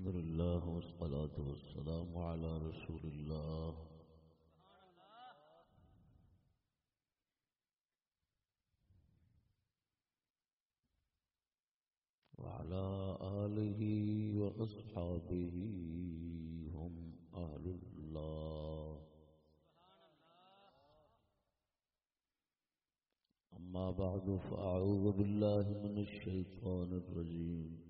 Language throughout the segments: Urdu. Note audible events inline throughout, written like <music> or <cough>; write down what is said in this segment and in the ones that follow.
الحمد لله والصلاة والسلام على رسول الله. وعلى آله وأصحابه هم أهل الله. أما بعد فأعوذ بالله من الشيطان الرجيم.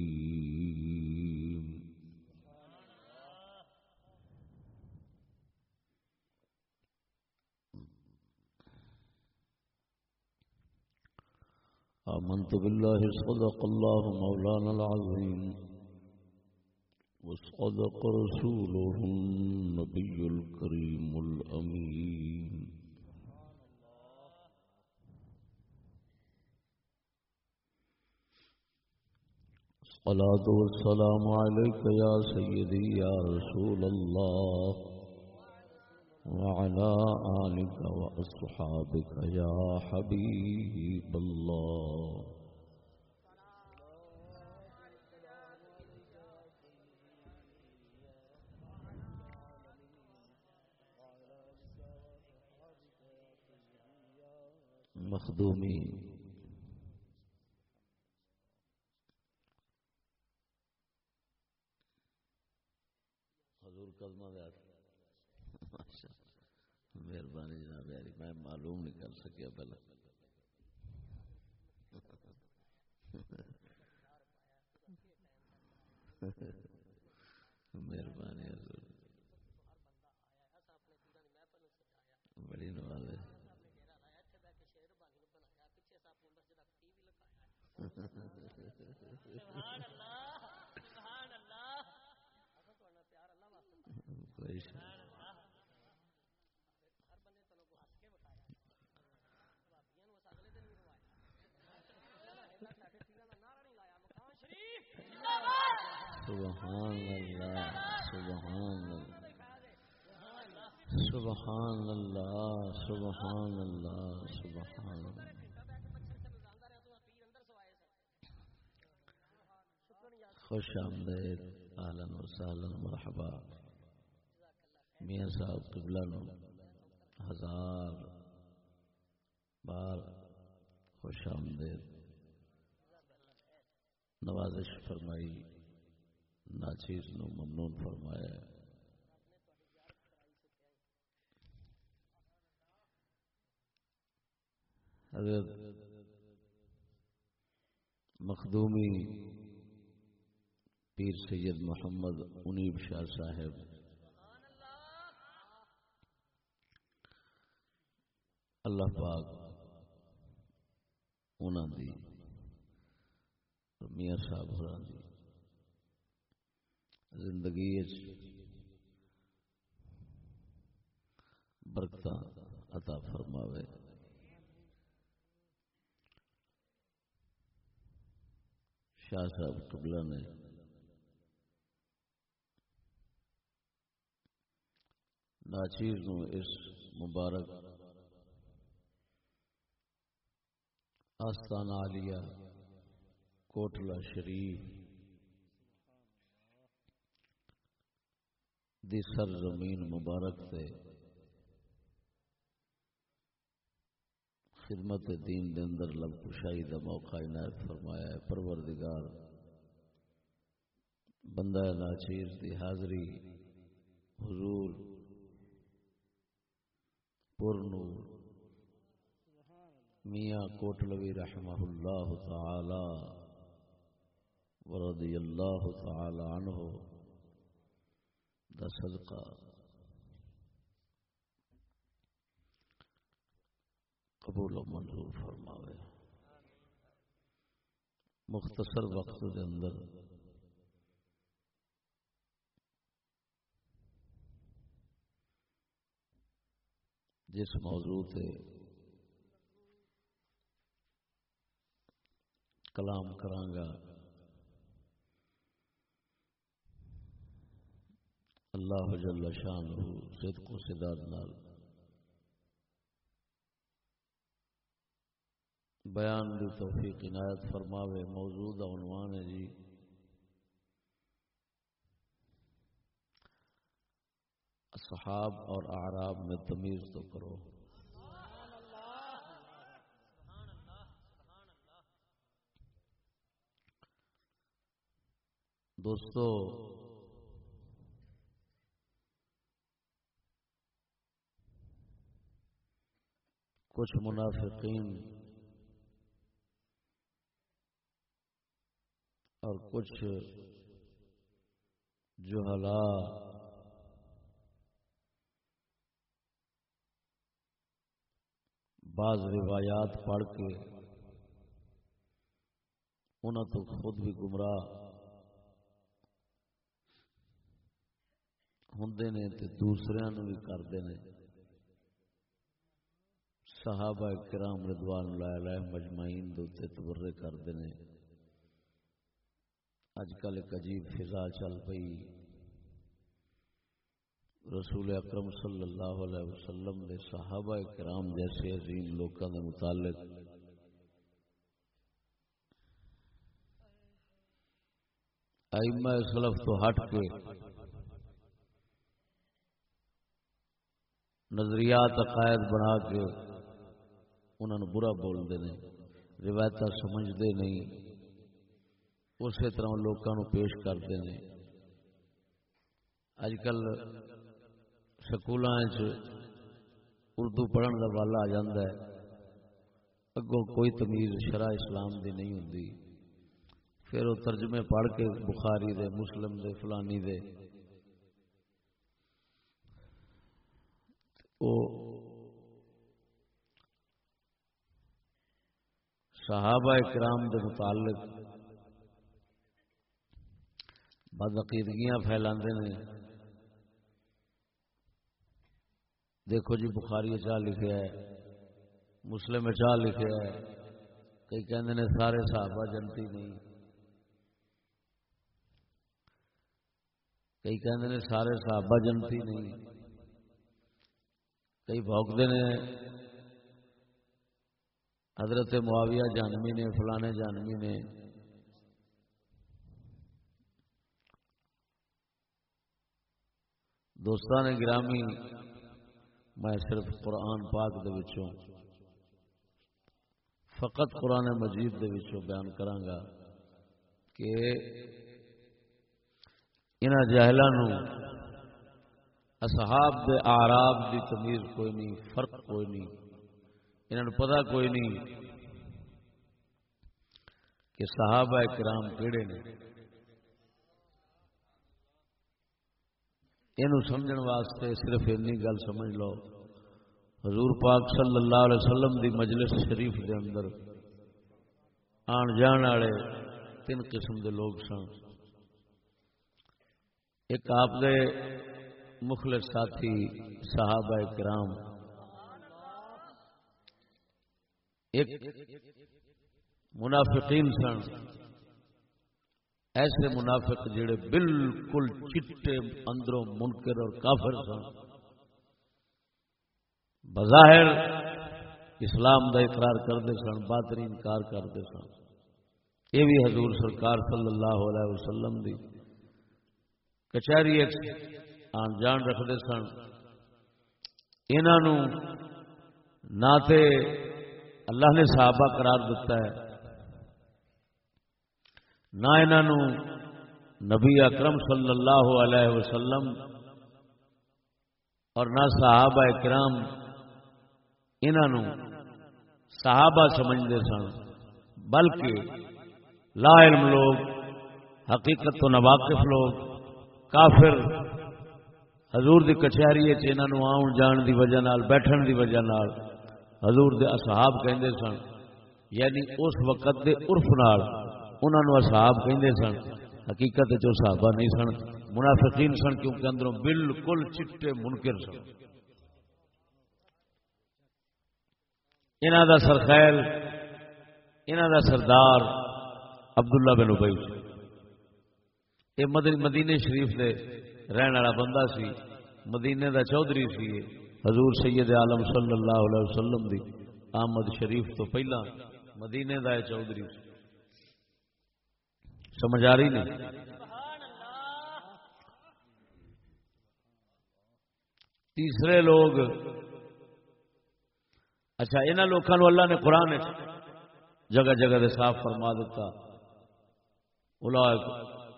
آمنت بالله صدق الله مولانا العظيم وصدق رسوله النبي الكريم الأمين. الصلاة والسلام عليك يا سيدي يا رسول الله. وعلى آلك وأصحابك يا حبيب الله. مخدومی حضور کلمہ مہربانی جناب یاری میں معلوم نہیں کر سکیا پہلے <laughs> مہربانی حضور بڑی نواز ہے کوئی شک سبحان اللہ سبحان اللہ سبحان اللہ سبحان اللہ سبحان اللہ خوش آمدید، اهلا وسهلا مرحبا۔ میاں صاحب قبلہ نو ہزار بار خوش آمدید۔ نوازش فرمائی، ناچیز نو ممنون فرمایا۔ حضرت مخدومی پیر سید محمد انیب شاہ صاحب۔ اللہ پاک انہوں دی میاں صاحب ہوران دی زندگی برکت عطا فرماوے۔ شاہ صاحب قبلہ نے ناچیر نو اس مبارک آستان عالیہ کوٹلا شریف دی سر زمین مبارک سے خدمت دین دے اندر لب کشائی دا موقع عنایت فرمایا ہے۔ پروردگار، بندہ ناچیر دی حاضری، حضور پر نور میاں کوٹلوی رحمہ اللہ تعالی ورضی اللہ تعالی عنہ دا صدقہ۔ قبول و منظور فرماوے۔ مختصر وقت دے اندر۔ جس موضوع تے کلام کرانگا۔ اللہ جل شان ہو صدق و صداد نال۔ بیان دی توفیق عنایت فرماوے موجود عنوان ہے جی۔ اصحاب اور اعراب میں تمیز تو کرو۔ دوستو، کچھ منافقین اور کچھ جوہلا بعض روایات پڑھ کے انہوں تو خود بھی گمراہ ہوں نے تو دوسرے بھی کرتے ہیں صحابہ کرام ردوان لائے مجمعین دے تبرے کرتے ہیں اج کل ایک عجیب فضا چل پئی۔ رسول اکرم صلی اللہ علیہ وسلم دے صحابہ کرام جیسے عظیم لوگوں کے متعلق۔ ائمہ سلف تو ہٹ کے نظریات عقائد بنا کے انہوں نے برا بولتے ہیں روایت سمجھتے نہیں۔ اسی طرح لوگوں پیش کرتے ہیں۔ اج کل سکول اردو پڑھن کا والا آ جا اگوں کوئی تمیز شرح اسلام دی نہیں ہوں پھر وہ ترجمے پڑھ کے بخاری دے، مسلم دے، فلانی دے۔ او صحابہ کرام دے متعلق بدعقیدگیاں پھیلا دیکھو جی بخاری چاہ لکھا ہے، مسلم چاہ لکھا ہے، کئی کہ سارے صحابہ جنتی نہیں۔ کئی کہ سارے صحابہ جنتی نہیں۔ کئی بھوکتے نے، حضرت معاویہ جانوی نے فلانے جانوی نے۔ دوستان گرامی، میں صرف قرآن پاک دے وچوں، فقط قرآن مجید دے وچوں بیان کرانگا کہ ان جہلوں اصحاب دے آراب دی تمیز کوئی نہیں، فرق کوئی نہیں انہوں پتہ کوئی نہیں کہ صحابہ کرام کیڑے نے؟ یہ سمجھن واسطے صرف اینی گل سمجھ لو۔ حضور پاک صلی اللہ علیہ وسلم دی مجلس شریف دے اندر آن جان والے تین قسم دے لوگ سن۔ ایک آپ دے مخلص ساتھی صحابہ کرام۔ ایک منافقین سن۔ ایسے منافق جڑے بالکل چٹے اندروں منکر اور کافر سن۔ بظاہر اسلام دا اقرار کرتے سن باطری انکار کرتے سن۔ یہ بھی حضور سرکار صلی اللہ علیہ وسلم دی۔ کچہری آن جان رکھتے سن۔ انہوں نہ تے اللہ نے صحابہ قرار دیتا ہے۔ نہ انہوں نبی اکرم صلی اللہ علیہ وسلم اور نہ صحابہ کرام انہوں صحابہ سمجھتے سن، بلکہ لا علم لوگ، حقیقت تو نواقف لوگ، کافر حضور دی کچہری انہوں آن جان دی وجہ نال، بیٹھن دی وجہ نال حضور دے اصحاب کہندے سن یعنی اس وقت دے عرف نال انہوں نے اصحاب کہندے سن، حقیقت جو صحابہ نہیں سن، منافقین سن کیونکہ اندروں بالکل چٹے منکر سن۔ انہوں دا سرخیل انہوں دا سردار عبداللہ بن ابئی یہ مدینے شریف دے رہن والا بندہ سی مدینے دا چودھری سی حضور سید عالم صلی اللہ علیہ وسلم دی آمد شریف تو پہلا مدینے دا چودھری سی۔ سمجھ آ رہی نہیں۔ تیسرے لوگ اچھا انہوں لوگوں اللہ نے قرآن جگہ جگہ دے صاف فرما دیتا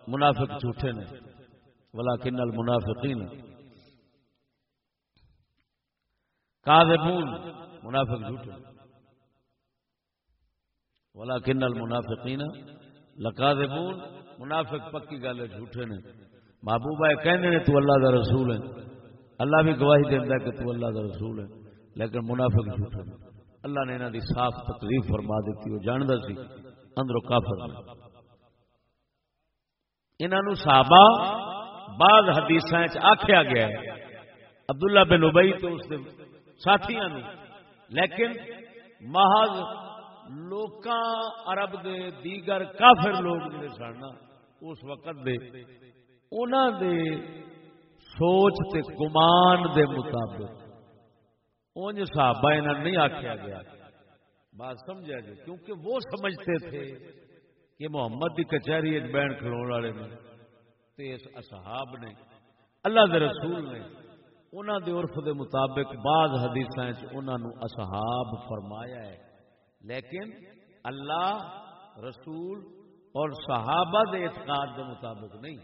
منافق جھوٹے نے ولا کن المنافقین۔ کاذبون، منافق جھوٹے۔ ولا کن المنافقین لکا دے مون منافق پکی گل ہے، جھوٹے نے۔ محبوبہ کہنے نے، تو اللہ دا رسول ہے۔ اللہ بھی گواہی دینا کہ تو اللہ دا رسول ہے۔ لیکن منافق جھوٹے نے۔ اللہ نے انہوں دی صاف تکلیف فرما دیتی، وہ جانتا سی اندرو کافر انہوں صحابہ بعض حدیث آخیا گیا ہے، عبداللہ بن ابئی تو اس ساتھیاں لیکن محض لوکاں عرب دے دیگر کافر لوگ جڑے سن اس وقت دے، انہاں دے سوچ تے گمان دے مطابق۔ اونج صحابہ انہاں نہیں آکھیا گیا۔ بات سمجھا جی کیونکہ وہ سمجھتے تھے کہ محمد دی کچہری ایک بین کھلون والے نے۔ تے اس اصحاب نے، اللہ دے رسول نے، انہاں دے عرف دے مطابق بعض حدیثاں وچ انہاں نو اصحاب فرمایا ہے۔ لیکن اللہ، رسول اور صحابہ دے اعتقاد دے مطابق نہیں۔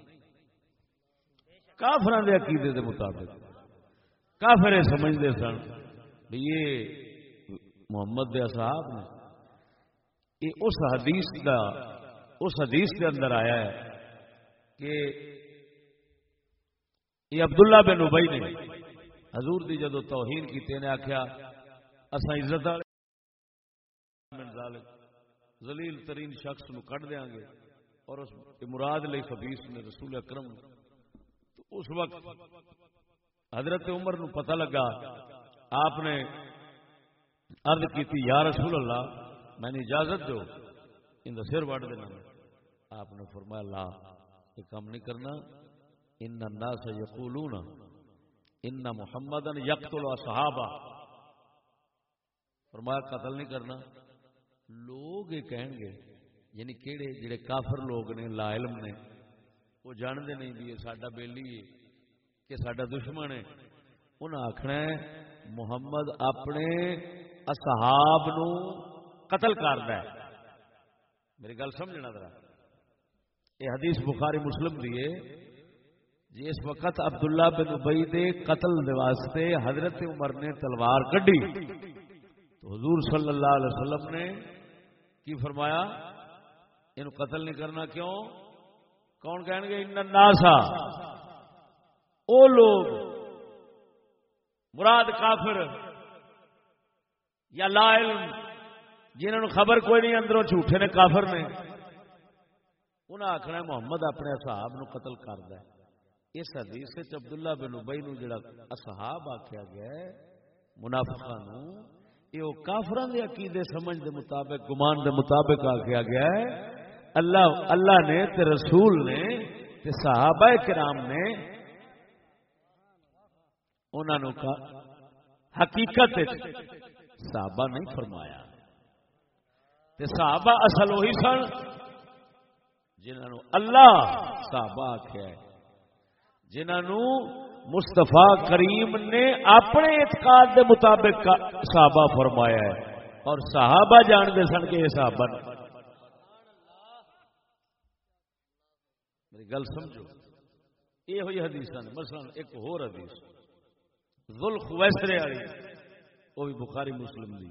کافر دے عقیدے دے مطابق۔ کافر سمجھتے سن یہ محمد دے صاحب نے۔ یہ اس حدیث کا اس حدیث کے اندر آیا ہے کہ یہ عبداللہ بن ابئی نے حضور دی جدو توہین کی آخیا اصا عزت والے زلیل ترین شخص نو کٹ دیا گے اور اس مراد لئی خبیس نے رسول اکرم تو اس وقت حضرت عمر نو پتہ لگا، آپ نے عرض کی تھی یا رسول اللہ، میں نے اجازت دو، ان دا سر وڈ دینا آپ نے فرمایا، لا، یہ کام نہیں کرنا۔ ان الناس یقولون، ان محمد یقتل صحابہ فرمایا، قتل نہیں کرنا۔ لوگ یہ کہیں گے یعنی کہڑے جڑے کافر لوگ نے لا علم نے، وہ جانتے نہیں بھی سڈا بیلی ہے، کہ سڈا دشمن ہے۔ انہیں آخنا محمد اپنے اصحاب نو قتل کرد میری گل سمجھنا ذرا۔ یہ حدیث بخاری مسلم دی ہے۔ جی اس وقت عبداللہ بن ابئی دے قتل دے واسطے حضرت عمر نے تلوار کڈی۔ تو حضور صلی اللہ علیہ وسلم نے کی فرمایا، ان قتل نہیں کرنا کیوں؟ کون کہیں گے؟ ان ناسا او لوگ، مراد کافر یا لا علم جنہوں خبر کوئی نہیں، اندروں جھوٹے نے، کافر نے۔ انہیں آخنا محمد اپنے اصحاب نو قتل کرد اس حدیث عبداللہ بن ابئی نو جڑا اصحاب آخیا گیا منافقہ نو یہ وہ کافران دے عقیدے سمجھ دے مطابق، گمان دے مطابق آ گیا ہے۔ اللہ اللہ نے تے رسول نے تے صحابہ کرام نے انہوں کا حقیقت صحابہ نہیں فرمایا۔ تے صحابہ اصل وہی سن جنہوں اللہ صحابہ آخیا جنہوں مستفا کریم نے اپنے اعتقاد دے مطابق صحابہ فرمایا ہے۔ اور صحابہ جانتے سن کہ یہ صحابہ میری گل سمجھو۔ یہ ہوئی حدیث مثلا ایک اور حدیث۔ ذل خویسرے والی۔ وہ بھی بخاری مسلم دی۔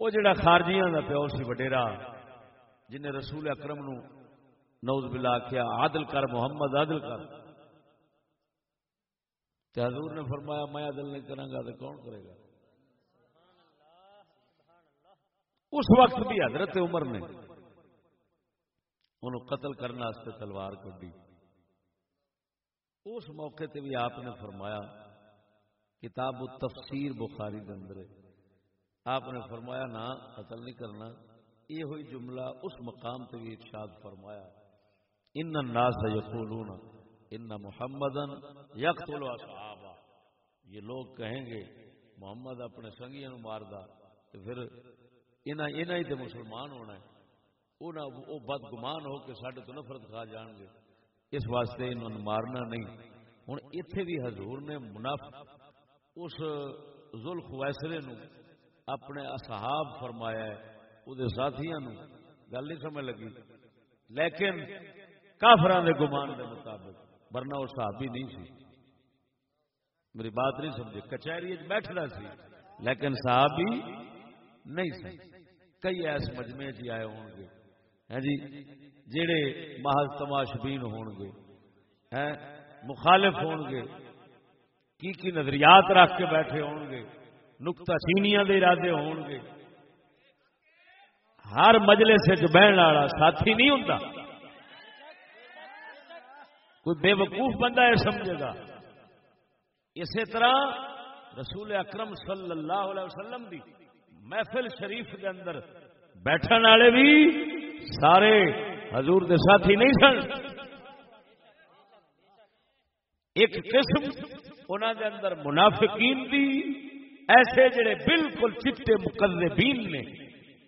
وہ جڑا خارجیاں دا پیور سی وڈیرا جن رسول اکرم نو نوز بلا کیا عادل کر، محمد عادل کر۔ حضور نے فرمایا، میں عادل نہیں کروں گا تو کون کرے گا؟ اس وقت بھی حضرت عمر نے انہوں قتل کرنے تلوار کڈی اس موقع تے بھی آپ نے فرمایا، کتاب تفسیر بخاری کے اندر آپ نے فرمایا، نہ، قتل نہیں کرنا۔ یہ ہوئی جملہ اس مقام تے بھی ارشاد فرمایا، ان الناس یقولون ان محمدن یقتل اصحابہ۔ یہ لوگ کہیں گے، محمد اپنے سنگیاں ماردا تو پھر انہیں ہی تو مسلمان ہونا ہے۔ وہ بد گمان ہو کے سڈے تو نفرت کھا جان گے۔ اس واسطے انہوں مارنا نہیں۔ ہوں اتے بھی حضور نے مناف، اس ذل خویسرے نو اپنے اصحاب فرمایا ہے وہ ساتھیاں نو۔ گل نہیں سمجھ لگی۔ لیکن کافران دے گمان دے مطابق۔ ورنہ وہ صحابی نہیں سی۔ میری بات نہیں سمجھے۔ کچہری بیٹھنا سی، لیکن صحابی نہیں سی۔ کئی ایس مجمے چ جی آئے ہون گے۔ ہیں جی جڑے محض تماشبین ہون گے۔ ہیں مخالف ہون گے۔ کی کی نظریات رکھ کے بیٹھے ہون گے۔ نکتا چینیاں دے ارادے ہون گے۔ ہر مجلے سے جو بہن والا ساتھی نہیں ہوتا کوئی بے وقوف بندہ ہے سمجھے گا۔ اسی طرح رسول اکرم صلی اللہ علیہ وسلم بھی محفل شریف کے اندر بیٹھن والے بھی سارے حضور دے ساتھی نہیں سن۔ ایک قسم انہوں دے اندر منافقین بھی ایسے جڑے بالکل چٹے مقدبین نے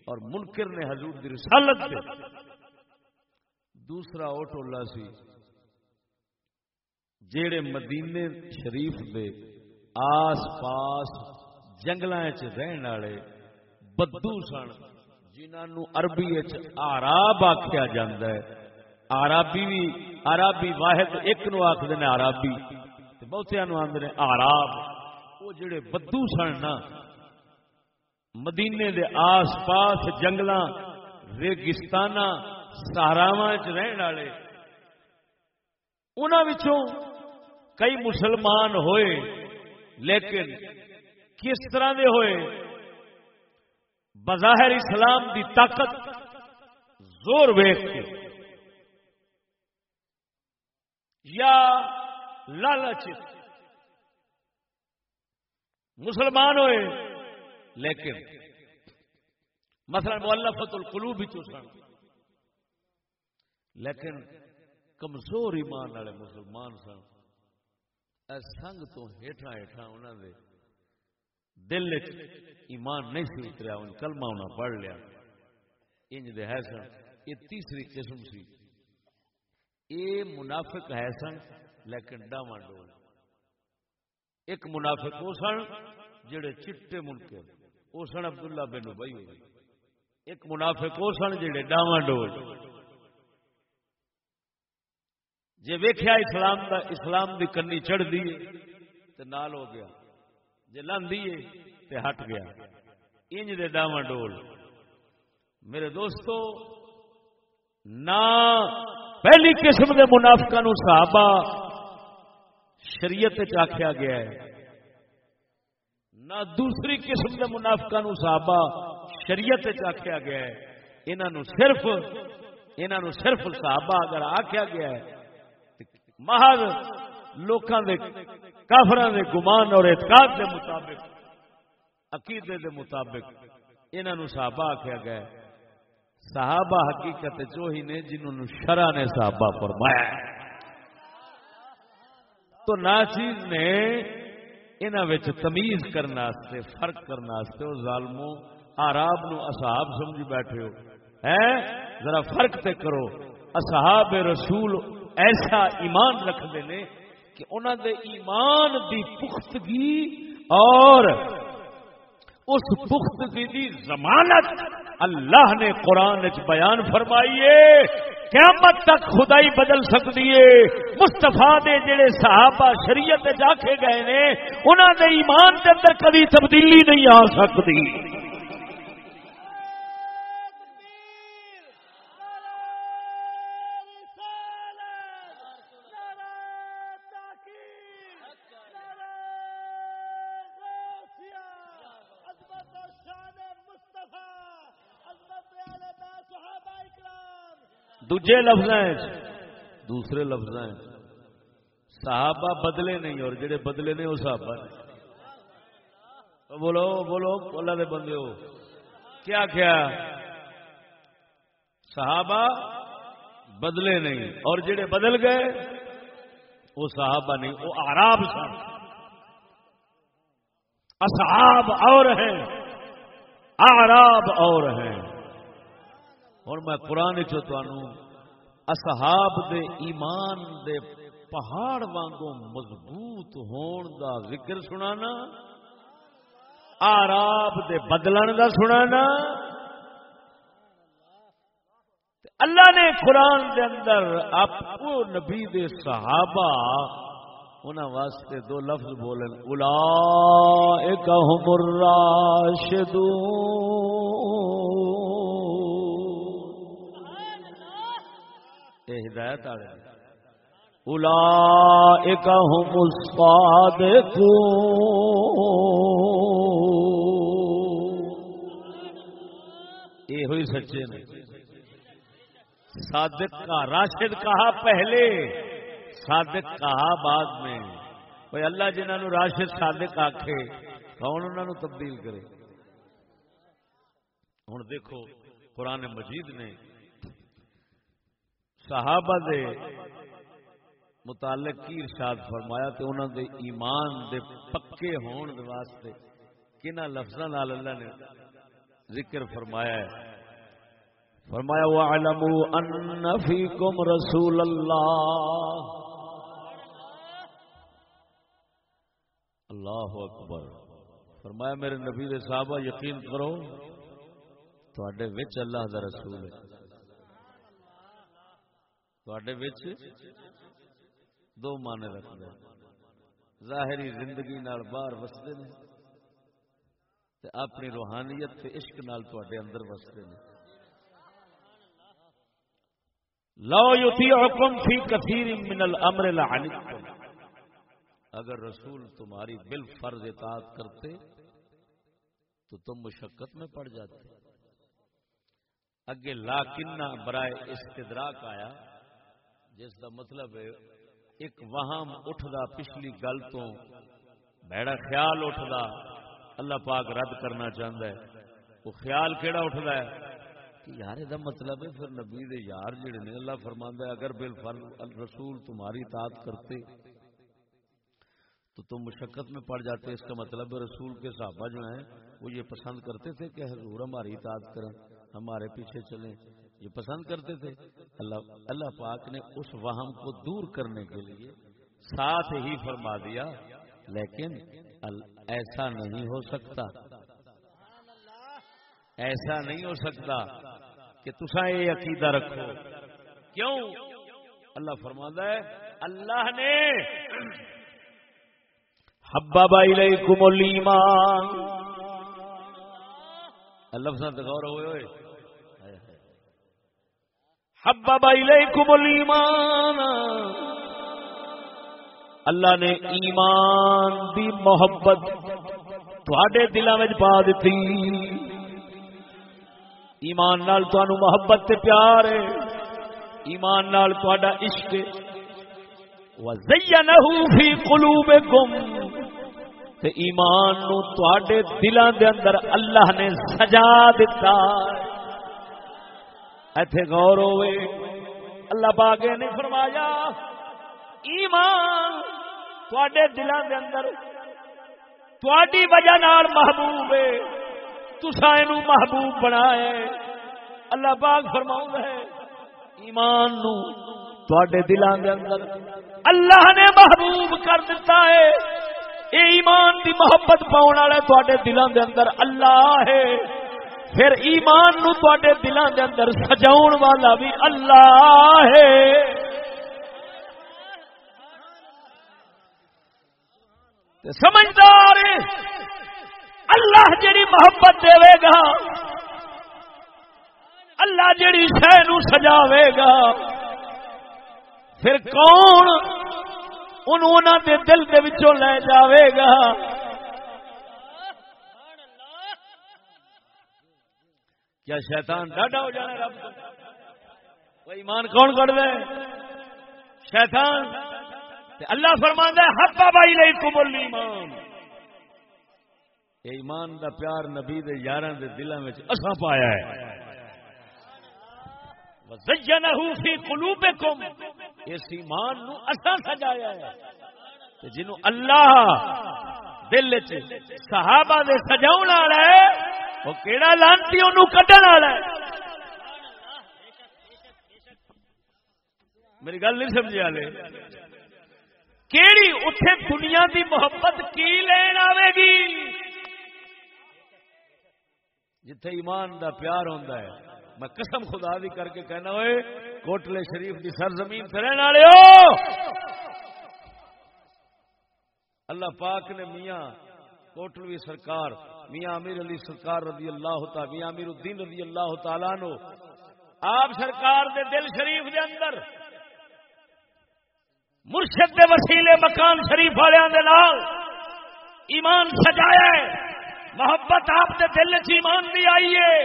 اور منکر نے حضور دی رسالت دے۔ دوسرا اوٹولا سی۔ جڑے مدینے شریف دے آس پاس جنگل رہن والے بدو سن جنہوں عربی آراب آخیا جا آرابی بھی آرابی واحد، ایک نو آخر نے آرابی بہتیا نو آدھے آراب وہ جڑے بدو سن نا، مدینے دے آس پاس جنگل ریگستان سہاراوا رہن والے انہوں کئی مسلمان ہوئے، لیکن کس طرح دے ہوئے؟ بظاہر اسلام دی طاقت زور ویخ کے۔ یا لالچ مسلمان ہوئے، لیکن مثلا مولفت القلوب ہی تو سن۔ لیکن کمزور ایمان والے مسلمان سن۔ سنگ تو ہیٹھا ہیٹھا انہوں نے دل ایمان نہیں سی اتریا، ان کلمہ انہیں پڑھ لیا۔ انج دے ہے سن، یہ تیسری قسم سی۔ یہ منافق ہے سن، لیکن ڈاواں ڈول۔ ایک منافق وہ سن جڑے چٹے منکے وہ سن عبداللہ بن ابئی ایک منافق وہ سن جڑے ڈاواں ڈول۔ جی ویخیا اسلام دا، اسلام دی کنی چڑھ دی تو نال ہو گیا۔ جی لاندیے تے ہٹ گیا۔ انج دے ڈاواں ڈول۔ میرے دوستو نہ پہلی قسم کے منافقا صحابہ شریعت آخیا گیا ہے۔ نہ دوسری قسم کے منافقا صحابہ شریعت آخیا گیا ہے۔ انہوں صرف انہوں صرف صحابہ اگر آخیا گیا ہے محض لوکاں دے کافران دے گمان اور اعتقاد دے مطابق، عقیدے دے مطابق انہوں صحابہ آخیا گیا صحابہ حقیقت چوہی نے جنہوں شرع نے صحابہ فرمایا تو ناچیز نے انہوں تمیز کرنے فرق کرنے وہ ظالموں آراب نو اصحاب سمجھ بیٹھے ہو۔ ہے ذرا فرق تے کرو۔ اصحاب رسول ایسا ایمان رکھتے ہیں کہ انہوں دے ایمان دی پختگی اور اس پختگی دی ضمانت اللہ نے قرآن بیان فرمائیے قیامت تک خدائی بدل سکتی ہے۔ مستفا دے جڑے صحابہ شریعت جا کے گئے نے انہوں دے ایمان کے اندر کبھی تبدیلی نہیں آ سکتی۔ دوجے لفظ دوسرے لفظ صحابہ بدلے نہیں، اور جڑے بدلے نے وہ صحابہ بولو بولو، اللہ دے بندے ہو۔ کیا کیا؟ صحابہ بدلے نہیں، اور جڑے بدل گئے، وہ صحابہ نہیں، وہ آراب سن اصحاب اور ہیں آراب اور ہیں۔ ہوں میں قرآن اصحاب دے ایمان دے پہاڑ وانگو مضبوط ہون دا ذکر سنانا، آراب دے بدلن دا سنانا۔ اللہ نے قرآن دے اندر آپ کو نبی دے صحابہ انہوں واسطے دو لفظ بولن۔ الا ایک الراشدون۔ ہدایت والے اولئک هم یہ ہوئی سچے نے۔ صادق کا راشد کہا پہلے، صادق کہا بعد میں۔ کوئی اللہ جنہوں نے راشد صادق آکھے، کون انہوں نے تبدیل کرے؟ ہوں دیکھو، قرآن مجید نے صحابہ دے متعلق کی ارشاد فرمایا تے انہوں دے ایمان دے پکے ہون دے واسطے کنہ لفظاں نال اللہ نے ذکر فرمایا ہے۔ فرمایا، وَعْلَمُوا أَنَّ فِيكُمْ رَسُولَ اللَّهِ اللہ اکبر۔ فرمایا، میرے نبی دے صحابہ، یقین کرو تو وچ اللہ دا رسول ہے۔ دو مانے رکھتے ظاہری زندگی نال باہر وستے نے اپنی روحانیت کے عشق نال اندر وستے نے۔ لو یوتی حکم فی کثیر من الامر لعنتم۔ اگر رسول تمہاری بل فرض اطاعت کرتے تو تم مشقت میں پڑ جاتے۔ اگے لاکنہ برائے استدراک آیا۔ جس دا مطلب ہے ایک وہم اٹھدا پچھلی گل تو بہڑا خیال اٹھدا اللہ پاک رد کرنا چاہتا ہے۔ وہ خیال کیڑا اٹھدا ہے؟ کہ یار یہ مطلب ہے پھر نبی دے یار جڑے نے اللہ فرماندا ہے، اگر بالفرض رسول تمہاری اطاعت کرتے تو تم مشقت میں پڑ جاتے، اس کا مطلب ہے رسول کے صحابہ جو ہیں وہ یہ پسند کرتے تھے کہ حضور ہماری اطاعت کریں، ہمارے پیچھے چلیں۔ یہ پسند کرتے تھے۔ اللہ اللہ پاک نے اس وہم کو دور کرنے کے لیے ساتھ ہی فرما دیا، لیکن ایسا نہیں ہو سکتا۔ ایسا نہیں ہو سکتا کہ تسا یہ عقیدہ رکھو۔ کیوں؟ اللہ فرما ہے، اللہ نے حبا بائی لئی کمولی مان اللہ غور ہوئے ہوئے۔ حبب الیکم الایمان اللہ نے ایمان دی محبت تھوڑے دلوں میں پا دیتی ایمان نال تانوں محبت تے پیار ہے۔ ایمان نال تہاڈا عشق وزینہ فی قلوبکم تے ایمان نو تہاڈے دلاں دے اندر اللہ نے سجا دیتا ہے ایتھے غور ہوئے۔ اللہ باغے نے فرمایا، ایمان تھوڑے دلان دے اندر تھوڑی وجہ نال محبوب ہے۔ تسا اینو محبوب بنایا اللہ پاک فرماؤں ہے، ایمان نو تھوڑے دلان دے اندر اللہ نے محبوب کر دیتا ہے۔ اے ایمان دی محبت پاؤن والا تھوڑے دلان دے اندر اللہ ہے۔ پھر ایمان نو تھوڑے دلان دے اندر سجاؤن والا بھی اللہ ہے۔ سمجھدار اللہ جڑی محبت دے گا، اللہ جڑی شہ نو سجاوے گا۔ پھر کون انہوں دے دل دے وچوں لے جاوے گا؟ کیا شیطان ڈاڈا ہو جانا رب کو ایمان کون کر دے؟ شیطان۔ اللہ فرماندہ ہبا بائی نہیں کمل ایمان ایمان دا پیار نبی دے یاراں دے دلاں وچ اساں پایا ہے۔ وزینہ فی قلوبکم اس ایمان نو اساں سجایا ہے۔ تے جنوں اللہ دل وچ صحابہ دے سجاون والا ہے، وہ کیڑا لانتی اونوں کڈن والا ہے۔ میری گل نہیں سمجھ آلے کیڑی اتے دنیا دی محبت کی لین آئے گی؟ جتھے ایمان دا پیار ہوتا ہے۔ میں قسم خدا دی کر کے کہنا ہوئے، کوٹلے شریف دی سرزمین سے رہنے والے ہو۔ اللہ پاک نے میاں کوٹلوی سرکار، میاں امیر علی سرکار رضی اللہ تعالی میاں امیر الدین رضی اللہ تعالیٰ نو، آپ سرکار دے دل شریف دے اندر، مرشد دے وسیلے مکان شریف والوں ایمان سجایا ہے، محبت آپ کے دل چ ایمان بھی آئی ہے۔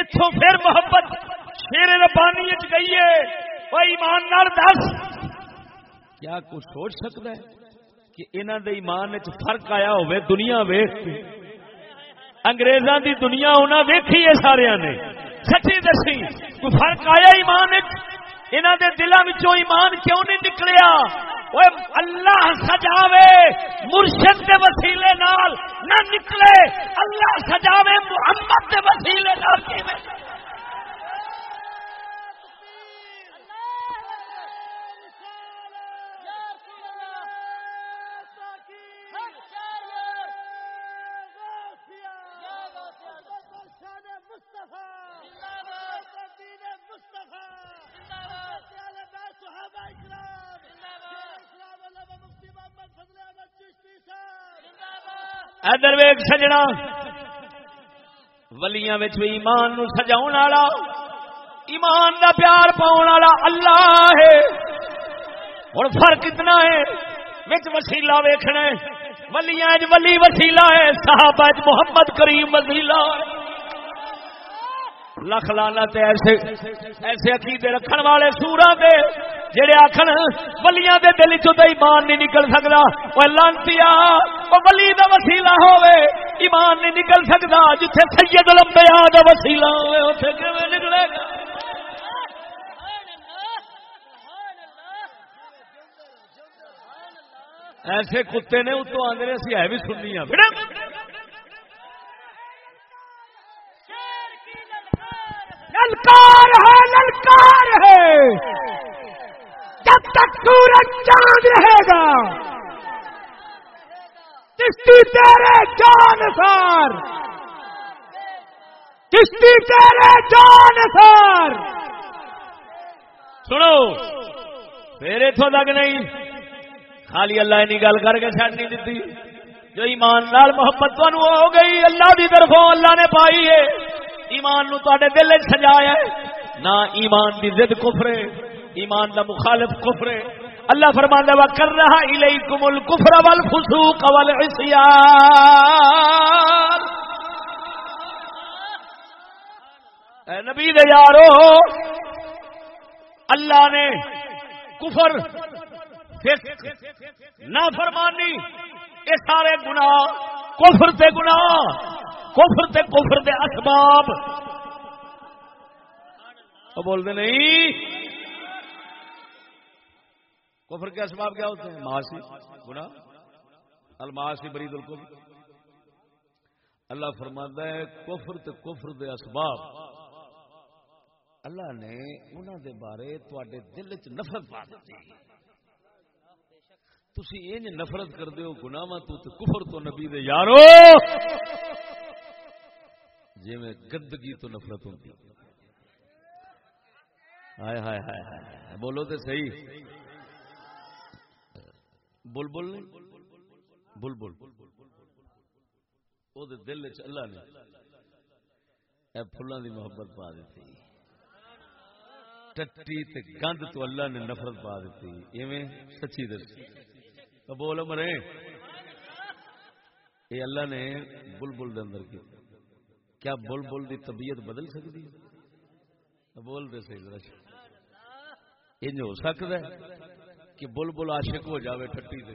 اتوں پھر محبت شیر ربانی گئی ہے۔ وہ ایمان نال دس، کیا کچھ سوچ سکتا ہے؟ کہ انہوں دے ایمان چ فرق آیا ہوئے دنیا ویخ انگریزاں دی دنیا انہیں ویکھی ہے سارے نے۔ سچی دسی، کوئی فرق آیا ایمان انہوں دے دلوں ایمان کیوں نہیں نکلیا؟ اللہ سجاوے مرشد کے وسیلے نال نہ نکلے۔ اللہ سجاوے محمد کے وسیلے نال ادر سجنا ولیاں بھی ایمان نو سجاؤ والا ایمان دا پیار پاؤ والا اللہ ہے ہوں فرق اتنا ہے وچ وسیلا ویخنا ولیاں ولی وسیلا ہے صحابہ محمد کریم وسیلا ہے لکھ لانا ایسے ایسے عقیدے رکھن والے سورا دے جڑے آخر ولیاں دے دل چو ایمان نہیں نکل سکتا وہ لانتی ولی دا وسیلہ ہوے ایمان نہیں نکل سکتا، جتھے سید لمبیا دا وسیلہ ہوے اوتھے کیویں نکلے گا؟ ایسے کتے نے اتو آدھے اسی ہے بھی سننی ہاں۔ للکار ہے للکار ہے۔ جب تک سورج چاند رہے گا کشتی تیرے جان سار۔ کشتی تیرے جان سار۔ سنو، میرے تو تک نہیں۔ خالی اللہ نے گل کر کے چڑ نہیں دیتی جو ایمان نال محبت ہو گئی، اللہ کی طرفوں اللہ نے پائی ہے۔ ایمان نو تے دل سجایا نہ ایمان دی ضد کفرے ایمان دا مخالف کفرے اللہ فرماندا وا کر رہا الیکم الکفر والفسوق والعصیان اے نبی دے یارو، اللہ نے کفر نہ فرمانی یہ سارے گناہ، کفر تے گناہ، کفر تے کفر دے اسباب۔ بولتے نہیں کفر کے اسباب کیا ہوتے ہیں؟ معاشی گنا الماسی برید القفر اللہ فرماتا ہے، کفر تے کفر دے اسباب۔ اللہ نے انہوں دے بارے تے دل چ نفرت پا دیتی تھی انج نفرت کر دیو گناواں تو تے کفر تو نبی دے یارو۔ جی میں گندگی تو نفرت ہوتی ہائے ہائے ہائے ہائے بولو تو صحیح۔ بل بل نہیں؟ بل بل وہ دل چ اللہ نے اے پھلاں دی محبت پا دیتی ٹٹی تے گند تو اللہ نے نفرت پا دیتی ایویں سچی دس بول مرے یہ اللہ نے بلبل دے اندر کی۔ کیا بلبل دی طبیعت بدل سکتی؟ ہے بول دے صحیح ذرا انج ہو سکتا ہے؟ کہ بلبل عاشق ہو جاوے ٹٹی دے۔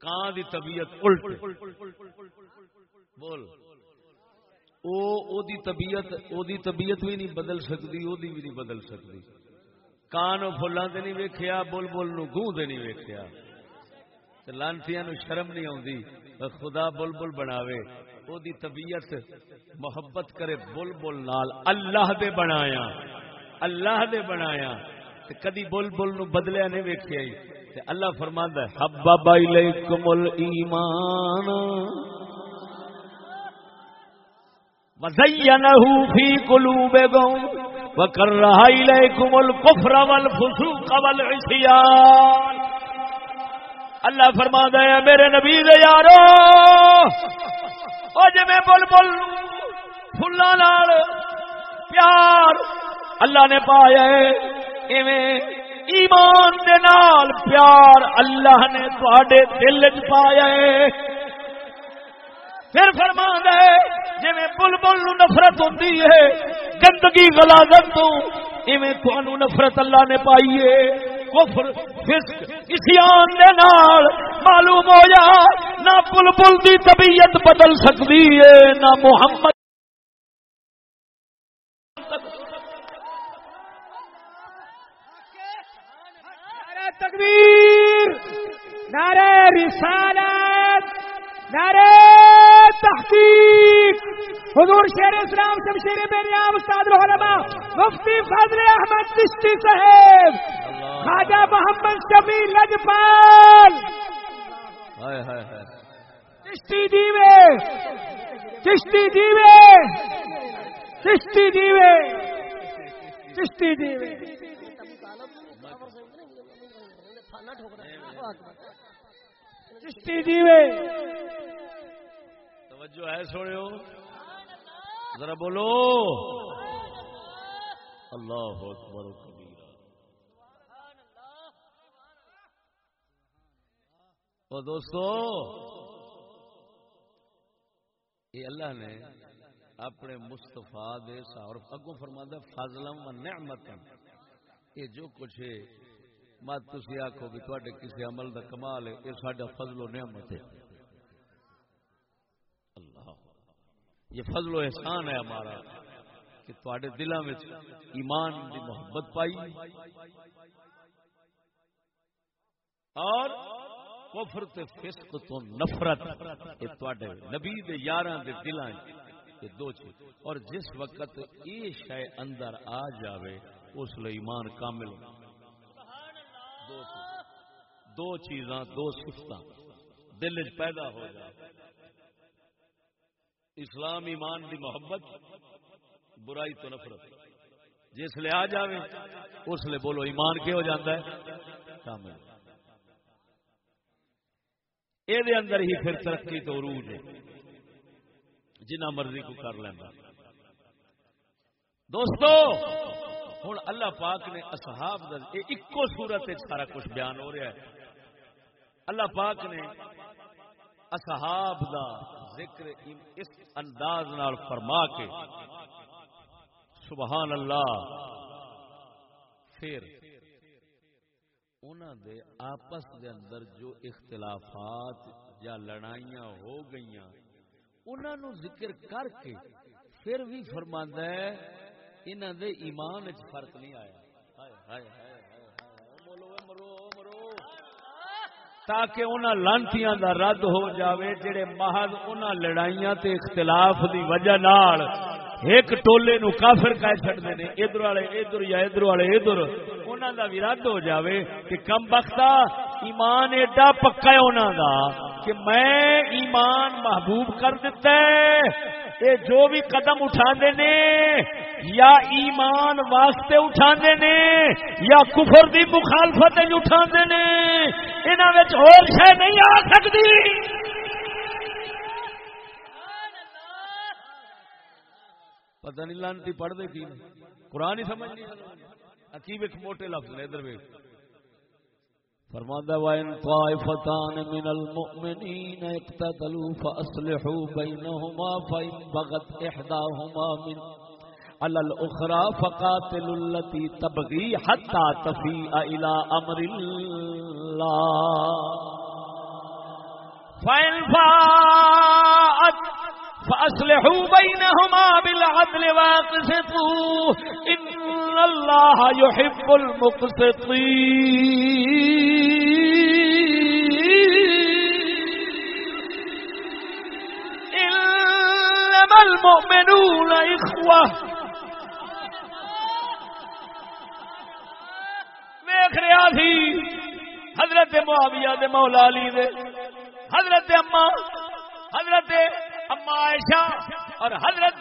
کان دی طبیعت الٹ۔ بول۔ او او دی طبیعت او دی طبیعت بھی نہیں بدل سکتی او دی بھی نہیں بدل سکتی کان فلاں تے نہیں ویکھیا بول نو گوں تے نہیں ویکھیا۔ لانتیاں نو شرم نہیں آوندی۔ خدا بل بل بناوے۔ او دی طبیعت محبت کرے بل بل نال اللہ دے بنایا اللہ دے بنایا کدی بل بل نو بدلیا نہیں ویکھیا تے اللہ فرماندا ہے، حبب الیکم الایمان وزینہ فی قلوبکم وکرہ الیکم الکفر والفسوق والعصیان۔ اللہ فرماندا ہے، میرے نبی دے یارو، او جے میں بل بل پھلاں نال پیار اللہ نے پایا ہے۔ ایویں ایمان دے نال پیار اللہ نے تھوڑے دل چ پایا ہے۔ پھر فرما دے جی بل بل نفرت ہوتی ہے، گندگی غلاظت تو ایویں تھانو نفرت اللہ نے پائی ہے۔ کفر، فسق، اسیان دے نال معلوم ہو جا نہ بل بل دی طبیعت بدل سکتی ہے، نہ محمد تکبیر نعرہ رسالت نعرہ تحقیق حضور شیر اسلام شمشیر بنیام استاد العلماء مفتی فضل احمد چشتی صاحب خواجہ محمد شفیع لجپال. چشتی دیوے چشتی دیوے چشتی دیوے چشتی دیوے۔ چشتی دیوے توجہ ہے سوڑے ذرا بولو۔ اللہ اکبر کبیرہ۔ او دوستو یہ اللہ نے اپنے مستفا دے اور اگوں فرماتا فضلم و نعمتم یہ جو کچھ ہے مت تھی آخو بھی تے کسی عمل کا کمال ہے یہ سارا فضل و نعمت ہے۔ اللہ۔ یہ فضل و احسان ہے ہمارا کہ تے دلوں میں ایمان کی محبت پائی۔ اور کفر تے فسق تو نفرت یہ تے نبی دے یاراں دے دلاں یہ دو چیز۔ اور جس وقت یہ شے اندر آ جاوے، اس لیے ایمان کامل۔ دو دو چیزاں۔ دو سفت دل چ پیدا ہو جائے اسلام ایمان دی محبت، برائی تو نفرت۔ جس لے آ جائے اس لیے بولو ایمان کیا ہو جاتا ہے؟ کامل۔ یہ اندر ہی پھر ترقی تو عروج ہے۔ جنہ مرضی کو کر لینا۔ دوستو ہوں اللہ پاک نے اصحاب ایکو صورت سارا کچھ بیان ہو رہا ہے۔ اللہ پاک نے اصحاب دا ذکر اس انداز نال فرما کے سبحان اللہ، پھر انہوں دے آپس دے اندر جو اختلافات یا لڑائیاں ہو گئیاں انہوں ذکر کر کے پھر بھی فرماندہ ہے انہوں دے ایمان چ فرق نہیں آیا۔ ہائے ہائے ہائے ہائے مرو مرو تاکہ انہاں لانتیاں دا رد ہو جاوے، جڑے محض انہاں لڑائیاں تے اختلاف دی وجہ نال ایک ٹولے نو کافر کہہ چھڑدے نے، ادھر والے ادھر یا ادھر والے ادھر، انہاں دا بھی رد ہو جاوے کہ کم بختا ایمان ایڈا پکا ہے انہاں دا۔ کہ میں ایمان محبوب کر دیتا ہے۔ اے جو بھی قدم اٹھا نے، یا ایمان واسطے اٹھا نے، یا کفر دی مخالفت اٹھا نے انہوں اور شہ نہیں آ سکتی۔ پتہ نہیں لانتی پڑھ دے کی قرآن ہی سمجھ نہیں عقیب ایک موٹے لفظ نے، ادھر ویک فرماتا وَإِن طَائِفَتَانِ مِنَ الْمُؤْمِنِينَ اقْتَتَلُوا فَأَصْلِحُوا بَيْنَهُمَا فَإِن بَغَتْ إِحْدَاهُمَا مِنْ على الأخرى فقاتل التي تبغي حتى تفيء إلى أمر الله فإن فاءت فأصلحوا بينهما بالعدل واقسطوا إن الله يحب المقسطين إنما المؤمنون إخوة ویخ رہا سی حضرت معاویہ دے مولا علی دے حضرت اما حضرت اما عائشہ اور حضرت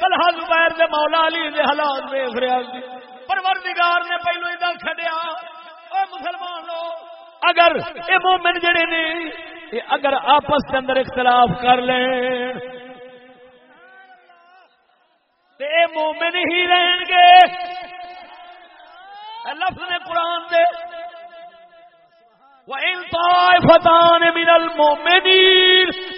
طلحہ زبیر دے مولا علی دے حالات ویخ رہا سی پروردگار نے پہلو ہی دل چھڈیا اے مسلمان لوگ اگر اے مومن جڑے نے، اے اگر آپس کے اندر اختلاف کر لیں تے اے مومن ہی رہن گے۔ اے لفظ نے قرآن دے۔ وَإِن طَائِفَتَانِ مِنَ الْمُؤْمِنِينَ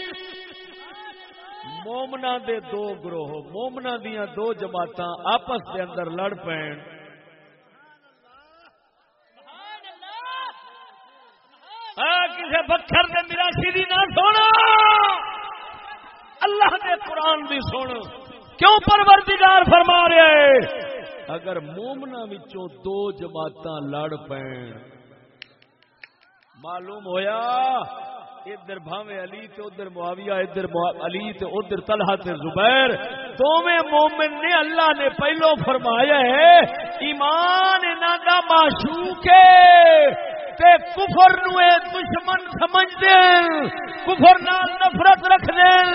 مومنا دے دو گروہ مومنا دیاں دو جماعتاں آپس دے اندر لڑ پین۔ کسی بکھر دے میرا سیدھی نہ سونا۔ اللہ دے قرآن دی سن۔ کیوں پروردگار فرما رہے؟ ہے اگر مومنا وچوں دو جماعتاں لڑ پین۔ معلوم ہویا؟ ادھر بھاوے علی تے ادھر معاویہ، ادھر علی تے ادھر طلحہ تے زبیر، دوویں مومن نے اللہ نے پہلو فرمایا ہے، ایمان انہاں دا معشوق ہے۔ تے کفر نو اے دشمن سمجھ دین کفر نال نفرت رکھ دین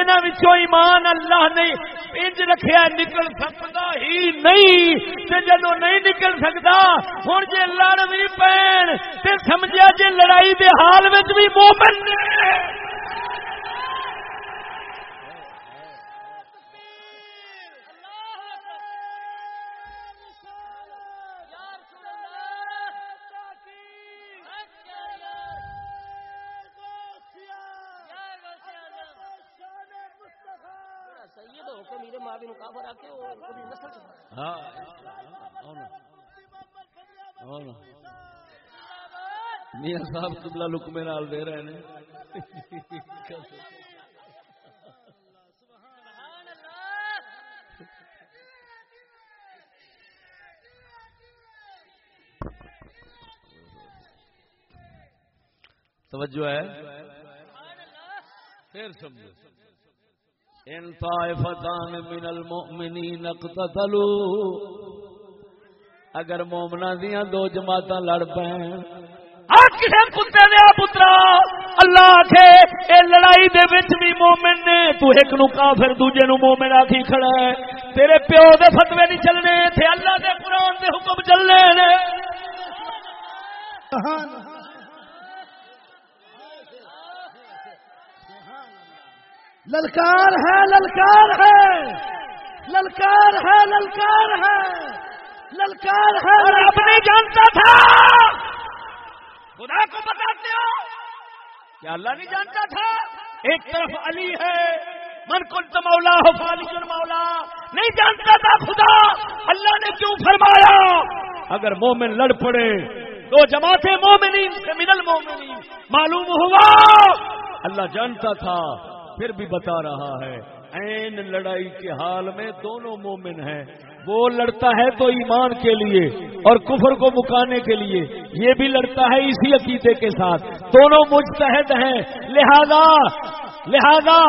انہاں وچوں ایمان اللہ نے انج رکھیا نکل سکتا ہی نہیں۔ تے جدوں نہیں نکل سکتا، ہن جے لڑ وی پین، تے سمجھیا جے لڑائی دے حال وچ بھی مومن نے۔ ہاں، ہاں، ہاں، میاں صاحب قبلہ لکمے نال دے رہے ہیں۔ توجہ ہے۔ پھر سمجھو۔ ان طائفتان من المؤمنین اقتتلوا. اگر مومنا دیاں دو جماعتاں لڑ پین کسی کتے دیا پترا، اللہ کے اے لڑائی دے وچ بھی مومن نے، تو ایک نو کافر، دوجے نو مومن آکھی کھڑا ہے۔ تیرے پیو دے فتوی نہیں چلنے تھے اللہ دے قرآن دے حکم چلنے نے۔ سبحان اللہ۔ للکار ہے للکار ہے۔ للکار ہے للکار ہے۔ للکار ہے اور اپنے جانتا تھا۔ خدا کو بتاتے ہو کیا؟ اللہ نہیں جانتا تھا؟ ایک طرف علی ہے من کن مولا ہو فالج مولا۔ نہیں جانتا تھا خدا اللہ نے کیوں فرمایا؟ اگر مومن لڑ پڑے دو جماعتیں مومنین سے من المومنین۔ معلوم ہوا اللہ جانتا تھا۔ پھر بھی بتا رہا ہے این لڑائی کے حال میں دونوں مومن ہیں۔ وہ لڑتا ہے تو ایمان کے لیے اور کفر کو مکانے کے لیے۔ یہ بھی لڑتا ہے اسی عقیدے کے ساتھ۔ دونوں مجتہد ہیں۔ لہذا لہذا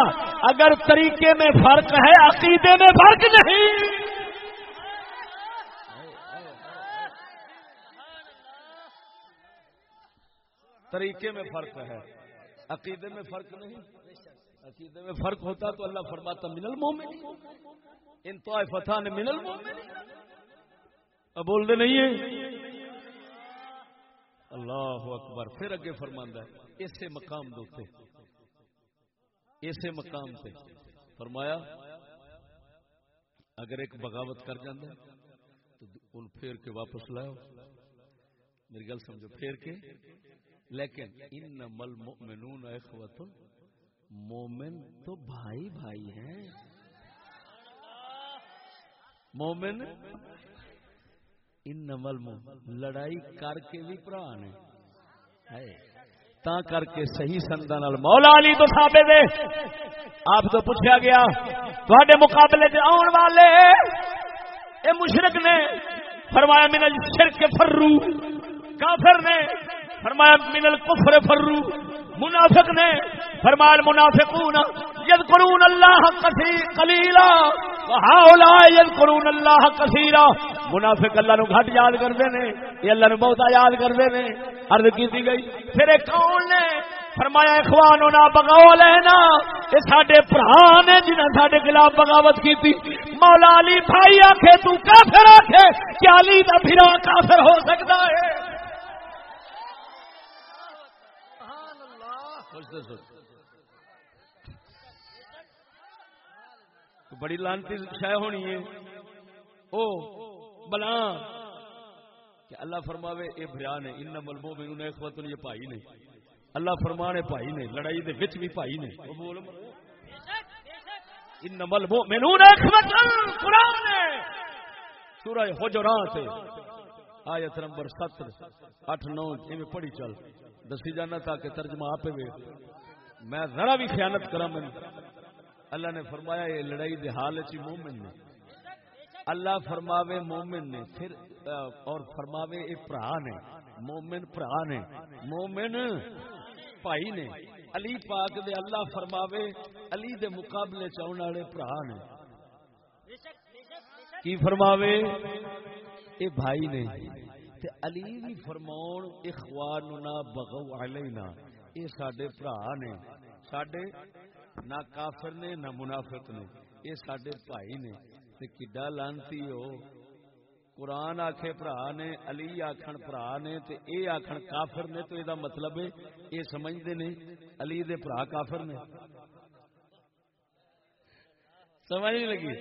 اگر طریقے میں فرق ہے، عقیدے میں فرق نہیں۔ طریقے میں فرق ہے۔ عقیدے میں فرق نہیں۔ عقیدے میں فرق ہوتا تو اللہ فرماتا من المومن ان تو فتح نے من المومن اب بول دے نہیں ہے اللہ اکبر، پھر اگے فرماندہ ہے، اسے مقام دوتے اسے مقام پہ فرمایا، اگر ایک بغاوت کر جاندے، تو ان پھیر کے واپس لاؤ۔ میری گل سمجھو، پھیر کے۔ لیکن ان مل مومنون اخوت مومن تو بھائی بھائی ہیں۔ مومن ان نمل لڑائی کر کے بھی برا نے تا کر کے صحیح سندا نال۔ مولا علی تو صحابے دے آپ تو پوچھا گیا، تواڈے مقابلے تے آن والے اے مشرک نے؟ فرمایا، من الشرک فرو۔ کافر نے؟ فرمایا، من الکفر فرو۔ منافق نے فرمایا، المنافقون یذکرون اللہ قلیلا وهؤلاء یذکرون اللہ کثیرا۔ منافق اللہ نو گھٹ یاد کردے نے یہ اللہ نو بہت یاد کردے نے عرض کیتی گئی۔ پھر کون نے فرمایا، اخوان اخواننا بغاو لینا۔ یہ ساڈے بھرا نے جنہاں ساڈے خلاف بغاوت کیتی۔ مولا علی بھائی آکھے، تو کافر آکھے کیا علی دا بھرا کافر ہو سکتا ہے۔ بڑی لانتی شہ ہونی ہے۔ او بلا۔ کہ اللہ فرماوے اے بھرا نے ان ملبو میں انہیں اخوت یہ پائی نے۔ اللہ فرمانے پائی نے۔ لڑائی دے وچ بھی پائی نے۔ ان ملبو میں قرآن نے سورہ حجرات آیت نمبر ستر اٹھ نو جی پڑھی چل۔ دسی جانا تاکہ ترجمہ آپ میں ذرا بھی خیانت کرا میں اللہ نے فرمایا، یہ لڑائی دے حال چ مومن نے۔ اللہ فرماوے مومن نے، پھر اور فرماوے یہ برا نے۔ مومن برا نے۔ مومن بھائی نے۔ علی پاک دے اللہ فرماوے، علی دے مقابلے چاہنے والے برا نے۔ کی فرماوے؟ اے بھائی نے۔ تے علی بھی فرماؤن اخواننا بغو علینا۔ اے ساڈے برا نے، ساڈے نہ کافر نے نہ منافق نے، اے ساڈے بھائی نے۔ تے کڈا لانتی ہو؟ قرآن آکھے برا نے، علی آکھن برا نے، تے اے آکھن کافر نے، تو یہ مطلب ہے یہ سمجھتے نے۔ علی دے برا کافر نے۔ سمجھ نہیں لگی؟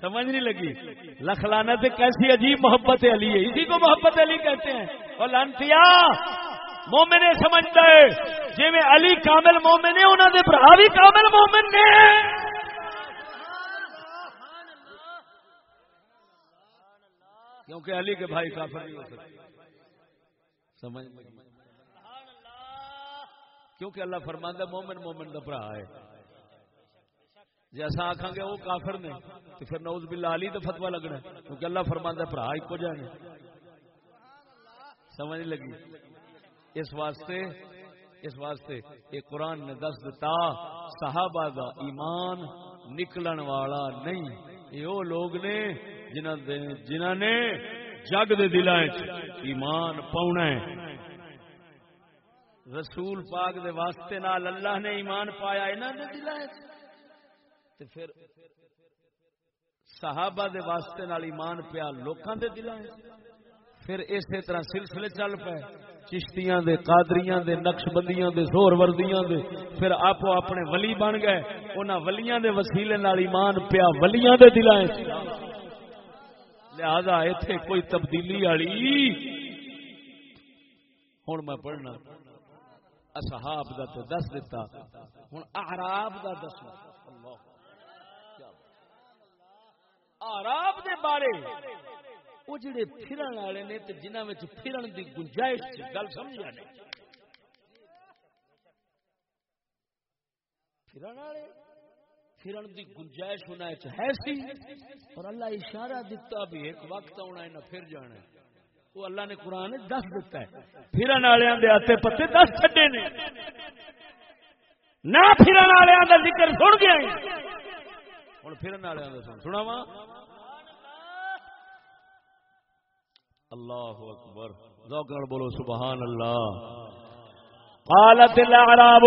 سمجھ نہیں لگی۔ لکھلانا سے کیسی عجیب محبت علی ہے۔ اسی کو محبت علی کہتے ہیں۔ اور لانتیا مومن سمجھتا ہے۔ جی میں علی کامل مومن ہے انہوں نے برا بھی کامل مومن نے۔ کیونکہ علی کے بھائی کافر نہیں ہو سکتے۔ سمجھ۔ کیونکہ اللہ فرماندہ مومن مومن کا برا ہے۔ جیسا آخان گے وہ کافر نے، تو پھر نوز باللہ علی تو فتوا لگنا کیونکہ اللہ فرماندہ برا ایک کو جانے سمجھ لگی؟ اس واسطے اس واسطے یہ قرآن نے دس دتا، صحابہ دا ایمان نکلن والا نہیں۔ یہ وہ لوگ نے جنہ نے جگ دے دلائیں ایمان پاؤنا ہے۔ رسول پاک دے واسطے نال اللہ نے ایمان پایا انہاں دے دلائیں تے پھر صحابہ دے واسطے نال ایمان پیا، لوکاں دے دلائیں پھر اسی طرح سلسلے چل پے چشتیاں دے، قادریاں دے نقش بندیاں دے زور وردیاں دے۔ پھر آپ اپنے ولی بن گئے، انہاں ولیاں دے وسیلے نال ایمان پیا، ولیاں دے دلائیں لہذا اتنے کوئی تبدیلی والی۔ ہوں میں پڑھنا، اصحاب دا تو دس دیتا ہوں آراب دا دس آراب دے بارے۔ وہ جڑے پھرن والے نے تے جنہاں وچ پھرن دی گنجائش گل سمجھا نہیں پھرن والے؟ پھرن دی گنجائش ہونا ہے سی اور اللہ اشارہ دیتا بھی ایک وقت آنا ہے پھر جانا ہے۔ وہ اللہ نے قرآن دس دیتا ہے۔ پھرن والوں کے آتے پتے دس چھڈے نے۔ نہ پھرن والوں کا ذکر سن گیا ہوں پھرن والوں کا سن۔ سنا وا اللہ اکبر۔ ذوق بولو، سبحان اللہ۔ قالت الاعراب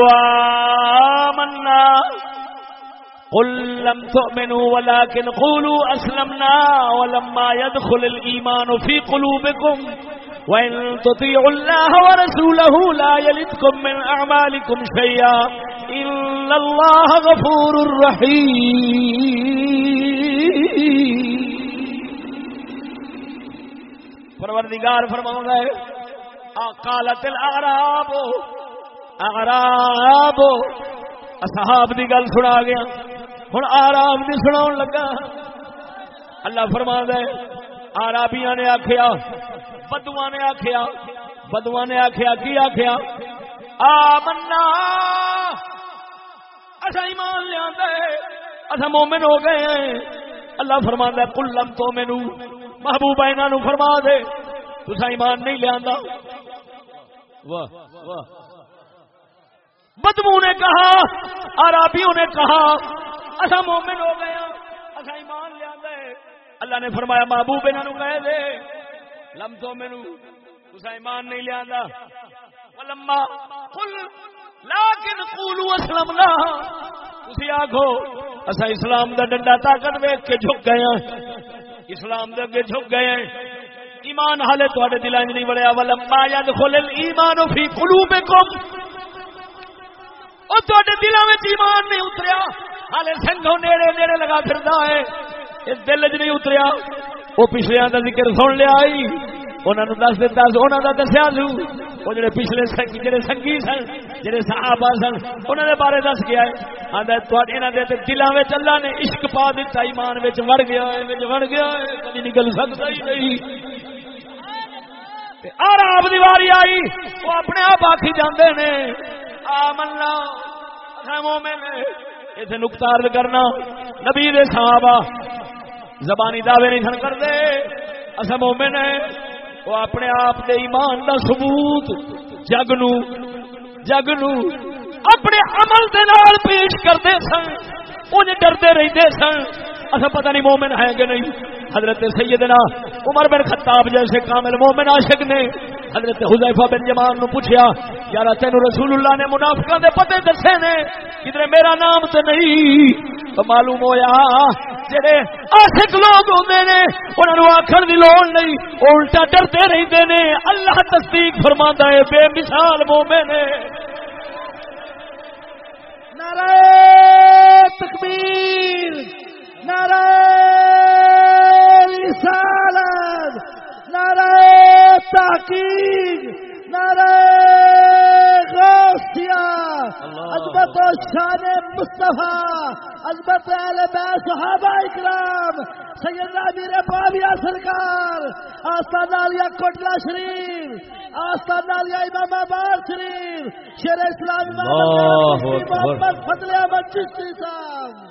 آمنا۔ قل لم تؤمنوا ولكن قولوا أسلمنا ولما يدخل الإيمان في قلوبكم وإن تطيعوا الله ورسوله لا يلدكم من أعمالكم شيئا إلا الله غفور رحيم. پروردگار فرماؤں گا قالت الاعراب اعراب اصحاب دی گل سنا گیا۔ ہوں آرام بھی سنا لگا۔ اللہ فرما دے آرابیا نے آخیا بدوا نے آخیا بدوا نے آخیا کی آخیا آ منا اصا ایمان لیا اصا مومن ہو گئے ہیں۔ اللہ فرما دے کلم تو مینو محبوبہ انہوں فرما دے۔ تصا ایمان نہیں لیا واہ واہ۔ بدمو نے کہا عرابیوں نے کہا اصا مومن ہو گیا ہاں، اصا ایمان لیا اللہ نے فرمایا، محبوب انہوں کہہ دے۔ لم تو مینو تصا ایمان نہیں لیا لما قل لیکن قولوا اسلمنا۔ تسی آکھو اسا اسلام دا ڈنڈا طاقت ویکھ کے جھک گئے ہیں اسلام دے اگے جھک گئے ایمان حالے تواڈے دلاں نہیں بڑیا ولما يدخل الايمان في قلوبكم او تواڈے دلاں وچ ایمان نہیں اتریا۔ ہالے سنگھو نیڑے نیڑے لگا پھردا ہے۔ اس دل چ نہیں اتریا۔ وہ پچھلے کا ذکر سن لیا انہوں دس دتا انہوں کا دسیا سو۔ وہ جڑے پچھلے جڑے سنگھی سن، جڑے صحابہ سن انہوں نے بارے دس گیا ہے۔ دلوں میں اللہ نے عشق پا دیتا ایمان وڑ گیا ہے وڑ گیا ہے کبھی نکل سکتا ہی نہیں۔ اور آپ دیواری آئی وہ اپنے آپ آخی جاندے نے۔ آ منا مومن اسے نقطار کرنا، نبی دے صحابہ زبانی دعوے نہیں سن کرتے اصا مومن ہے وہ اپنے آپ دے ایمان دا ثبوت جگ نو جگ نو اپنے عمل دے نال پیش کرتے سن انج ڈرتے رہتے سن۔ اصا پتہ نہیں مومن ہے کہ نہیں۔ حضرت سیدنا عمر بن خطاب جیسے کامل مومن عاشق نے حضرت حذیفہ بن جمان نو پوچھیا یار تین رسول اللہ نے منافقہ دے پتے دسے نے، کدھر میرا نام تو نہیں؟ تو معلوم ہویا جڑے عاشق لوگ ہوندے نے، انہاں نو آکھن دی لوڑ نہیں، الٹا ڈرتے رہندے نے۔ اللہ تصدیق فرماندا ہے، بے مثال مومن ہے۔ نعرہ تکبیر، نعرہ رسالت، نعرہ تحقیق نعرہ غوثیہ عظمت و شان مصطفیٰ عظمت اہل بیت صحابہ اکرام سیدنا امیر سرکار علیہ کوٹلا شریف علیہ امام آباد شریف شیر اسلام محمد فضل احمد چشتی صاحب۔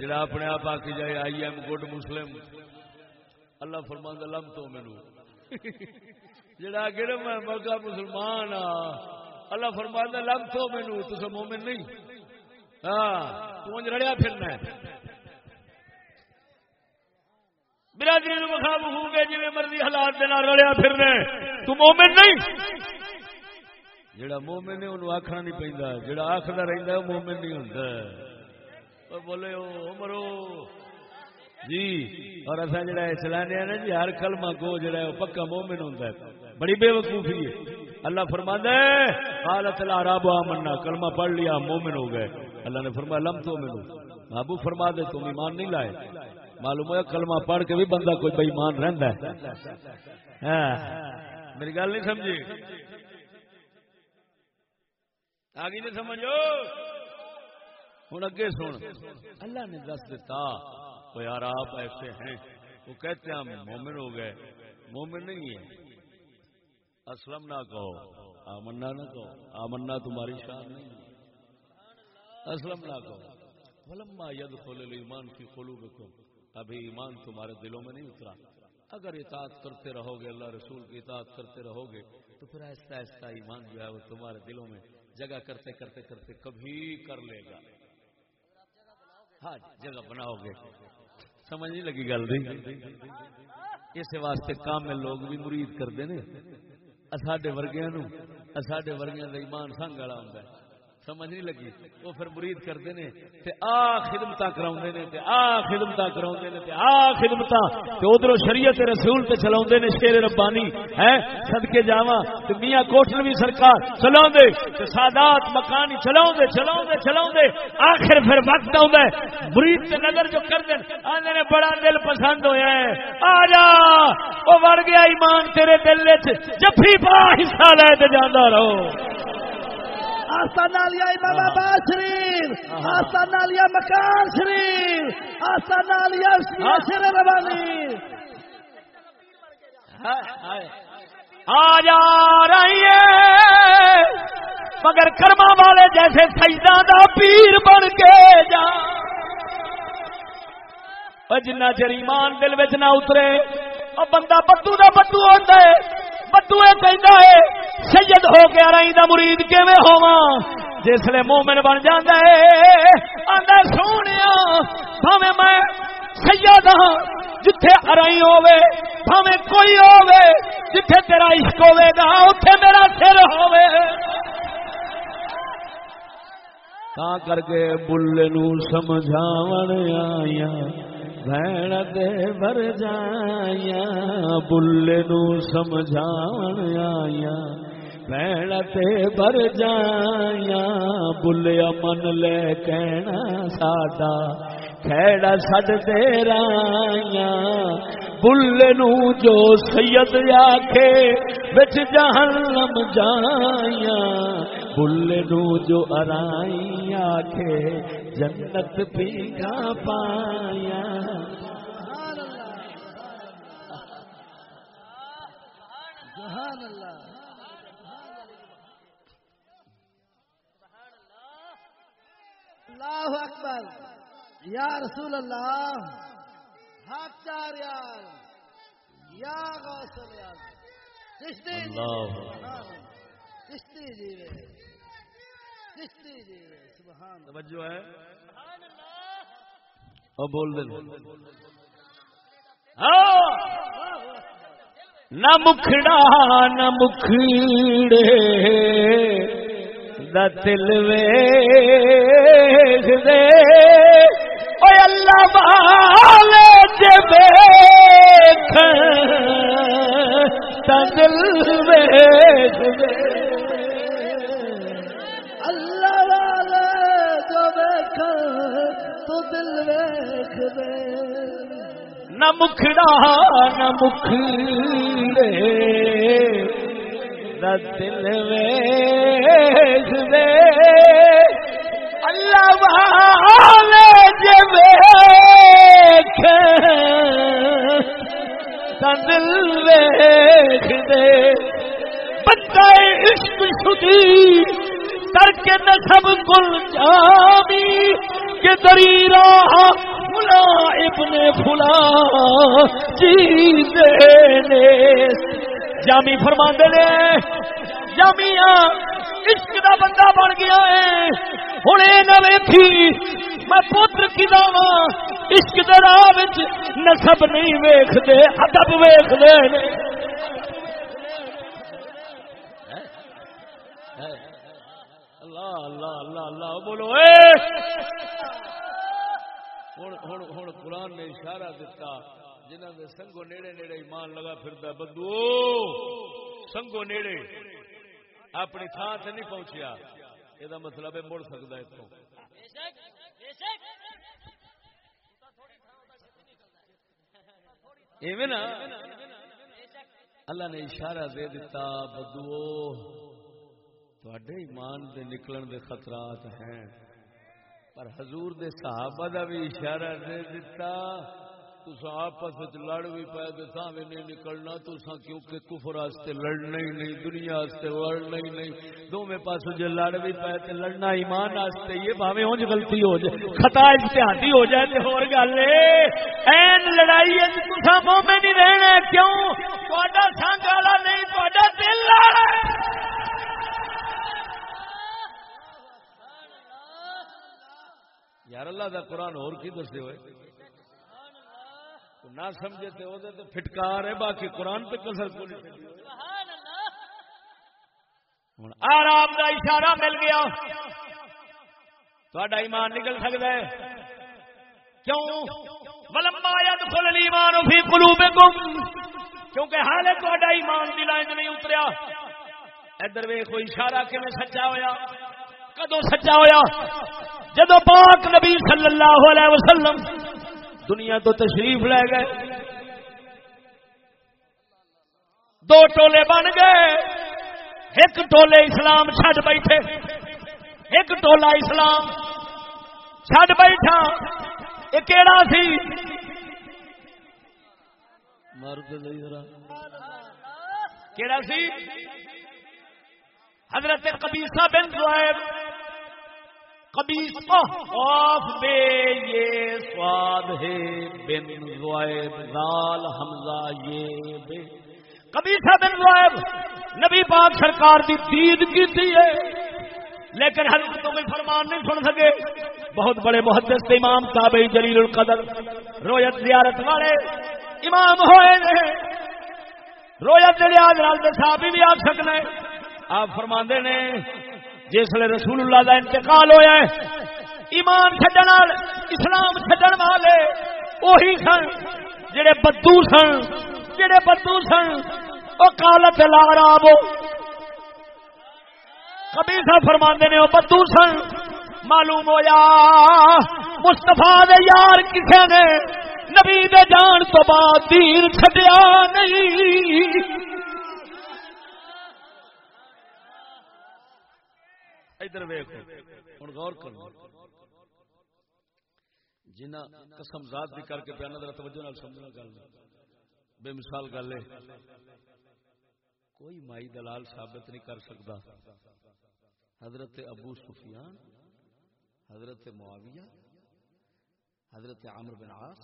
جڑا اپنے آپ آ کے جائے آئی ایم گڈ مسلم اللہ فرمان لم تو مینو جڑا کہ میں مگا مسلمان آ، اللہ فرمان لم تو مینو تو مومن نہیں۔ ہاں تج رڑیا پھرنا برادری نو مخاب ہو گئے جی مرضی حالات دے رڑیا پھرنا تو مومن نہیں۔ جڑا مومن ہے انہوں آخنا نہیں پہنتا جڑا آخر رہتا ہے مومن نہیں ہوتا بولے او مرو جی۔ اور اصا جڑا چلانے نا جی ہر کلمہ کو جڑا ہے پکا مومن ہوتا ہے۔ بڑی بے وقوفی ہے۔ اللہ فرما ہے، حالت العراب آمنا، کلمہ پڑھ لیا، مومن ہو گئے۔ اللہ نے فرمایا، لم تو مینو ابو فرما دے، تم ایمان نہیں لائے۔ معلوم ہوا کلمہ پڑھ کے بھی بندہ کوئی بے ایمان رہندا ہے۔ ہاں۔ میری گل نہیں سمجھی؟ آگے نہیں سمجھو۔ ہوں اگے سن۔ اللہ نے دس دیتا تو یار آپ ایسے ہیں۔ وہ کہتے ہیں ہم مومن ہو گئے۔ مومن نہیں ہے۔ اسلم نہ کہو۔ آمنا نہ کہو۔ آمنا تمہاری شان نہیں۔ اسلم نہ کہو۔ ولما يدخل الايمان في قلوبكم ابھی ایمان تمہارے دلوں میں نہیں اترا۔ اگر اطاعت کرتے رہو گے اللہ رسول کی اطاعت کرتے رہو گے تو پھر آہستہ آہستہ ایمان جو ہے وہ تمہارے دلوں میں جگہ کرتے کرتے کرتے کبھی کر لے گا۔ ہاں جی، جگہ بناؤ گے۔ سمجھ نہیں لگی گل رہی اس واسطے کام لوگ بھی مرید کرتے ہیں۔ ساڈے ورگیا نو ساڈے ورگیا کا ایمان سنگ والا ہوں سمجھ نہیں لگی۔ وہ پھر مرید کرتے ہیں تے آ خدمت کرا نے تے آ خدمت کرا نے تے آ خدمت تے ادھر شریعت رسول تے چلا نے شیر ربانی۔ ہے سدکے جاوا تے میاں کوٹلوی سرکار چلا تے سادات مکانی چلا چلا چلا آخر پھر وقت آ مرید تے نظر جو کر دیں آدھے نے بڑا دل پسند ہویا ہے۔ آ جا! وہ وڑ گیا ایمان تیرے دل جفی پا حصہ لے تے جانا رہو۔ آستانہ لیا امام آباد شریف آستانہ لیا مکان شریف آستانہ لیا شیر ربانی آ جا رہی ہے مگر کرما والے جیسے سجدہ دا پیر بن کے جا جنا چر ایمان دل نہ اترے اور بندہ بدو کا بدو ہوتا ہے بدو یہ ہے، سید ہو کے رائی دا مرید کیویں ہوا جسے مومن بن جانا ہے آدھا سونے بھاوے میں سید ہاں جتھے ارائی ہوے بھاوے کوئی ہوے جتھے تیرا عشق ہوے گا، اوتھے میرا سر ہوے تا کر کے بل نو سمجھاون آیا بھن دے بر جایا بل نو سمجھاون آیا بھن تے بر جایا بلیا من لے کہنا ساڈا کھیڑا سڈ دے رایا بل نو جو سید آکھے بچ جہنم جایا بل نو جو ارائی آکھے جنت پیگا پایا۔ اللہ اکبر۔ یا رسول اللہ حق چار یار یا غوث یار چشتی اللہ۔ چشتی جی۔ چشتی جی۔ توجہ ہے؟ اور بول دے نہ مکھڑا نہ مکھڑے دا دل ویخ دے۔ اللہ والے جب تا دل ویخ دے۔ دیکھ تو دل ویخ دے۔ نہ مکھڑا، نہ مکھڑے۔ دا دل ویخ دے۔ اللہ والے جب دل ویخ دے۔ بندہ عشق شدی کر کے نسب گل جامی کہ دری راہ فلا ابن فلا جی جامی فرما نے جامیا عشق دا بندہ بن گیا ہے۔ ہوں یہ نہ ویکھی، میں پتر کدا وا عشق دے راہ نسب نہیں ویختے ادب ویختے اللہ اللہ اللہ اللہ بولو ہوں قرآن نے اشارہ دیتا جنہوں نے سنگو نیڑے نیڑے ایمان لگا پھرتا بدو! سنگو نیڑے، اپنی تھان سے نہیں پہنچیا۔ یہ مطلب ہے مڑ سکتا اتوں ایویں نا، اللہ نے اشارہ دے دیتا بدو! تھوڑے ایمان دے نکلن دے خطرات ہیں۔ پر حضور دے صحابہ دا بھی اشارہ دے دیتا تسا آپس لڑ بھی پے تو بھی نہیں نکلنا تسا کیونکہ کفر واسطے لڑنا ہی نہیں، دنیا واسطے لڑنا ہی نہیں۔ دونوں پاس جو لڑ بھی پے تو لڑنا ایمان واسطے، یہ بھاوے اونج غلطی ہو جائے، خطا اجتہادی ہو جائے تو ہور گل این لڑائی ہے تسا مومن نہیں رہنا کیوں؟ تہاڈا سنگ والا نہیں تہاڈا دل والا یار اللہ دا قرآن اور کی دسے ہوئے؟ نہ سمجھے تو وہ تو فٹکار ہے، باقی قرآن پہ کسر کو نہیں ہوں آرام کا اشارہ مل گیا۔ تھوڑا ایمان نکل سکتا ہے۔ کیوں؟ ولما يدخل الايمان في قلوبكم کیونکہ حال تھوڑا ایمان دلائیں نہیں اتریا۔ ادھر ویکھ کوئی اشارہ کیویں سچا ہویا؟ کدو سچا ہویا؟ جدو پاک نبی صلی اللہ علیہ وسلم دنیا تو تشریف لے گئے، دو ٹولے بن گئے، ایک ٹولے اسلام چڈ بیٹھے، ایک ٹولا اسلام چڈ بیٹھا، یہ کہڑا سی؟ کہڑا سی؟ حضرت قبیصہ بن زہیب قبیصہ قاف بے یہ سواد ہے۔ بن زوائب زال حمزہ، یہ بے قبیصہ بن زوائب نبی پاک سرکار دی دید کی تھی ہے۔ لیکن حضرت تو کوئی فرمان نہیں سن سکے۔ بہت بڑے محدث امام تابعی جلیل القدر۔ رویت زیارت والے امام ہوئے ہیں۔ رویت ریاض رال صحابی بھی آ سکنے۔ آپ فرماندے نے جس رسول اللہ کا انتقال ہوا ایمان چڈن اسلام چڈن والے وہی سن جڑے بدو سن، جڑے بدو سن وہ کالت لاراب کبھی سا فرما نے وہ بدو سن، معلوم ہوا مستفا دے یار کسے نے، نبی دے جان تو بعد دین چڈیا نہیں۔ ادھر ہوں غور کرو جنہ قسم ذات بھی کر کے پیانا ذرا توجہ نال سمجھنا گل بے مثال گل ہے، کوئی مائی دلال ثابت نہیں کر سکتا۔ حضرت ابو سفیان، حضرت معاویہ، حضرت عامر بن عاص،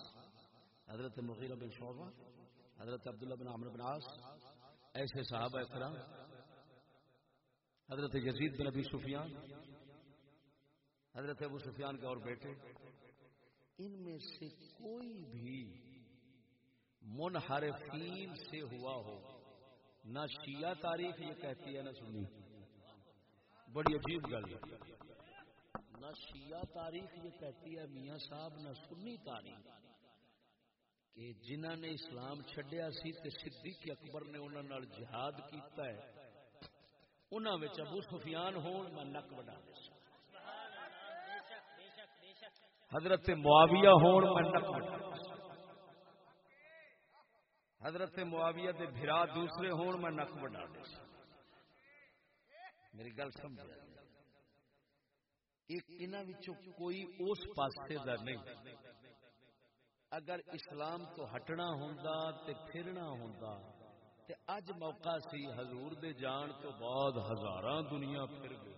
حضرت مغیرہ بن شعبہ، حضرت عبداللہ بن عامر بن عاص، ایسے صحابہ کرام حضرت یزید بن ابی سفیان، حضرت ابو سفیان کے اور بیٹے، ان میں سے کوئی بھی منحرفین سے ہوا ہو، نہ شیعہ تاریخ یہ کہتی ہے، نہ سنی۔ بڑی عجیب گل ہے۔ نہ شیعہ تاریخ یہ کہتی ہے، میاں صاحب، نہ سنی تاریخ۔ کہ جنہ نے اسلام چھڈیا سی تے صدیق اکبر نے انہوں جہاد کیتا ہے انہوں ابو سفیان ہون میں نک وڈا حضرت معاویہ ہون میں نک وڈا حضرت معاویہ دے بھرا دوسرے ہون میں نک وڈا میری گل سمجھ ایک انہوں کوئی اس پاسے دا نہیں۔ اگر اسلام تو ہٹنا ہوں تے پھرنا ہوں تے اج موقع سی حضور دے جان تو بعد ہزاراں دنیا پھر گئے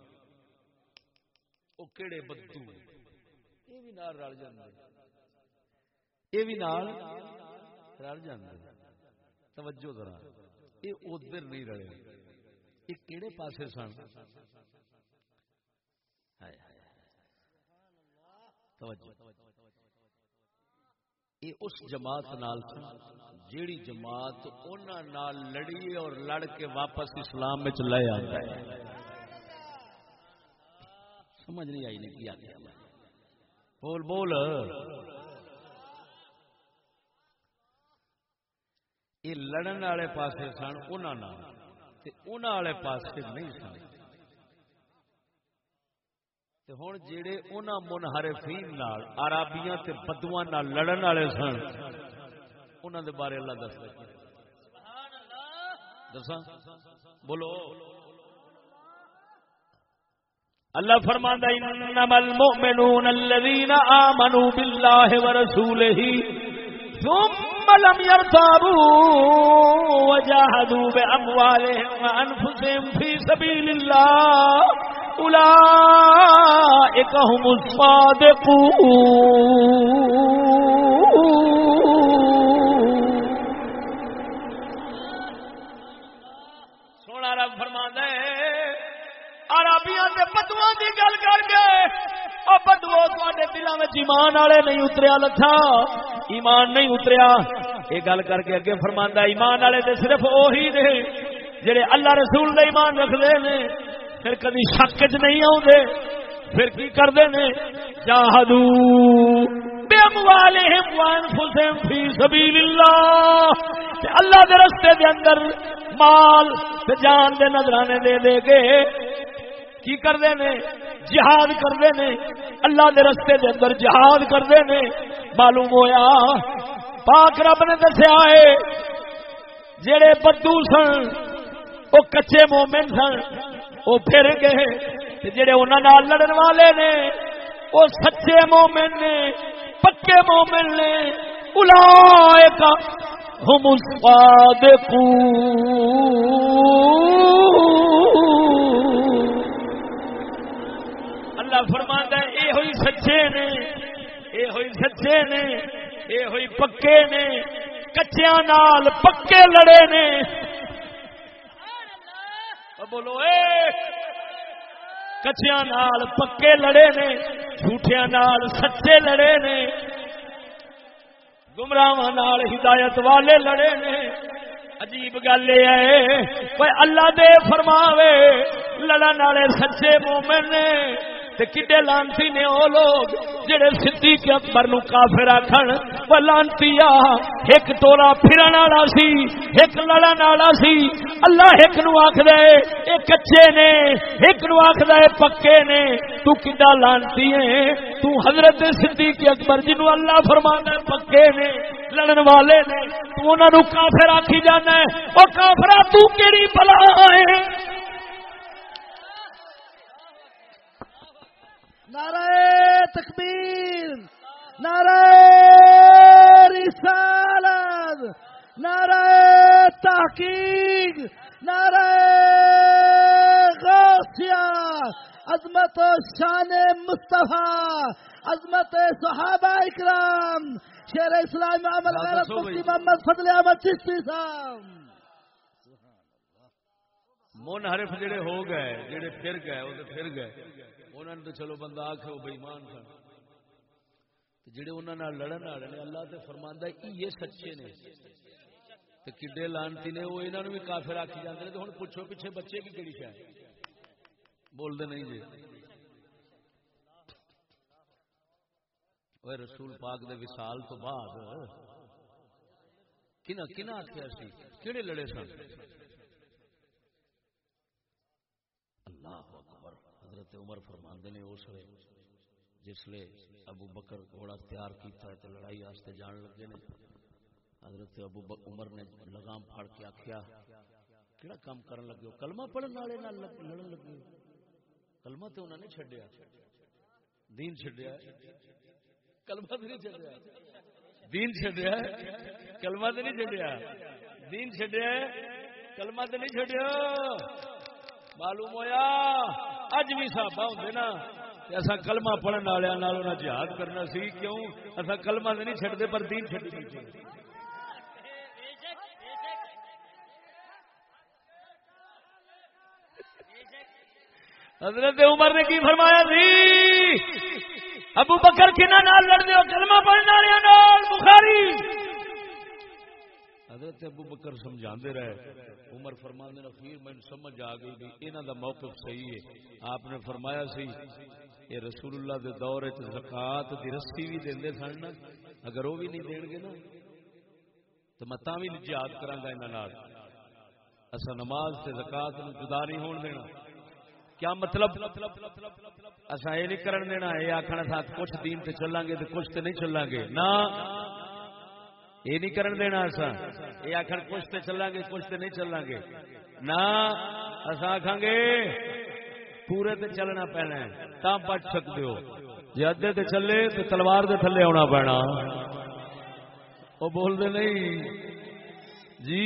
او کیڑے بدو یہ بھی نال رل جاندے۔ یہ بھی نال رل جاندے۔ توجہ ذرا۔ یہ ادھر نہیں رلے۔ یہ کیڑے پاسے سن۔ ہائے ہائے۔ توجہ۔ یہ اس جماعت نال جیڑی جماعت نال لڑی اور لڑ کے واپس اسلام میں لے آتا ہے۔ سمجھ نہیں آئی نہیں کیا گیا بول بول۔ یہ لڑن والے پاسے سن انہوں والے پاسے نہیں سن۔ ہوں جہے انہوں منحرفین عرابیاں تے بدواں لڑن والے سن انہوں دے بارے اللہ دس دسا بولو اللہ فرماندا انما المؤمنون الذين امنوا بالله ورسوله ثم لم يرتابوا وجاهدوا بأموالهم وأنفسهم في سبيل الله. أولئك هم الصادقون. سونا رب فرما دے عربیاں دے بدواں دی گل کر کے او بدو تواڈے دلاں وچ ایمان والے نہیں اتریا لتھا ایمان نہیں اتریا۔ یہ گل کر کے اگے فرماندا ایمان والے تے صرف اوہی نے، جڑے اللہ رسول دے ایمان رکھدے نے۔ پھر کدی شک چ نہیں آوندے، پھر کی کردے نے؟ جاہدو بے فی سبیل اللہ تے اللہ دے رستے دے اندر مال تے جان دے نظرانے دے دے کے کی کرتے نے؟ جہاد کرتے نے؟ اللہ دے رستے دے اندر جہاد کرتے نے؟ معلوم ہویا، پاک رب نے دسیا ہے، جڑے بدو سن وہ کچے مومن سن وہ پھر گئے تے جڑے انہاں نال لڑن والے نے، وہ سچے مومن نے، پکے مومن نے اولئک ہم اللہ فرماندا ہے اے ہوئی سچے نے اے ہوئی سچے نے اے ہوئی پکے نے، کچیاں نال پکے لڑے نے۔ بولو، اے! کچیاں نال پکے لڑے نے، جھوٹیاں نال سچے لڑے نے گمراہ نال ہدایت والے لڑے نے۔ عجیب گل یہ ہے کوئی اللہ دے فرماوے، لڑن والے سچے مومن نے۔ تے کڈے لانتی نے او لوگ جڑے صدیق اکبر نو کافر آکھن، وہ لانتی آ، ایک توڑا پھرن والا سی، ایک لڑن والا سی۔ اللہ ایک نو آکھ دے، اے کچے نے، ایک نو آکھ دے پکے نے۔ تو کڈا لانتی ہے؟ تو حضرت صدیق اکبر جنو اللہ فرماندا ہے، پکے نے، لڑن والے نے۔ تو انہاں نو کافر آکھی جانا ہے، او کافرا تو کیڑی بلا ہے؟ نعرہ تکبیر نعرہ رسالت نعرہ تحقیق نعرہ غوثیہ عظمت و شان مصطفیٰ عظمت صحابہ اکرام شیر اسلام عمل غیرت مفتی محمد فضل احمد چشتی صاحب۔ منحرف جڑے ہو گئے جڑے پھر گئے وہ پھر گئے۔ انہوں نے تو چلو بندہ آخ وہ بےمان سن جڑے انہوں نے لڑن والے نے اللہ تے فرماندا یہ سچے نے۔ تے کڈے لانتی نے، وہ انہوں بھی کافر آکھی جاندے نے۔ تے ہن پوچھو پیچھے بچے کی کیڑی شے بول دے نہیں جی۔ اوے رسول پاک دے وصال تو بعد کنا کنا آکھیا سی؟ کیڑے لڑے سن؟ اللہ حضرت عمر فرماندے نے اس لے جس لے ابو بکر گھوڑا تیار کیتا ہے تو لڑائی واسطے جان لگے نے، حضرت ابو عمر نے لگام پھاڑ کے آکھیا، کیڑا کام کرن لگے ہو؟ کلمہ پڑھن والے نال لڑن لگے ہو؟ کلمہ تے انہوں نے چھڈیا۔ دین چھڈیا کلمہ تے نہیں چھڈیا۔ دین چھڈیا کلمہ تے نہیں چھڈیا۔ دین چھڈیا کلمہ تے نہیں چھڈیا۔ معلوم ہویا؟ اج بھی صحابہ ہوندے نا اصا کلمہ پڑھن والے جہاد کرنا سی، کیوں؟ اصا کلمہ تو نہیں چڈتے پر دین چڈی نہیں جی۔ حضرت عمر نے کی فرمایا سی؟ ابو بکر کنہ نال لڑنے ہو؟ کلمہ پڑھنے والے بخاری۔ حضرت ابو بکر سمجھا رہے، عمر فرما نے پھر میں سمجھ آ گئی بھی انہوں دا موقف صحیح ہے۔ آپ نے فرمایا سی، یہ رسول اللہ دے دور زکات دی رسی بھی دے سن نا، اگر وہ بھی نہیں دین گے نا، تو میں بھی جہاد کرا گا یہاں اصا نماز سے زکات جدا نہیں ہون دینا۔ کیا مطلب؟ اصا یہ نہیں کرن دینا، یہ آخنا ساتھ کچھ دین تے چلاں گے تو کچھ تے نہیں چلاں گے۔ نہ یہ نہیں کرن دینا اصا یہ آخر کچھ تے چلاں گے کچھ تے نہیں چلاں گے نہ اصا آخان گے پورے تے چلنا پینا ہے۔ تا بچ سکتے ہو۔ جی ادے تے چلے تو تلوار دے تھلے آنا پینا۔ وہ بول دے نہیں۔ جی۔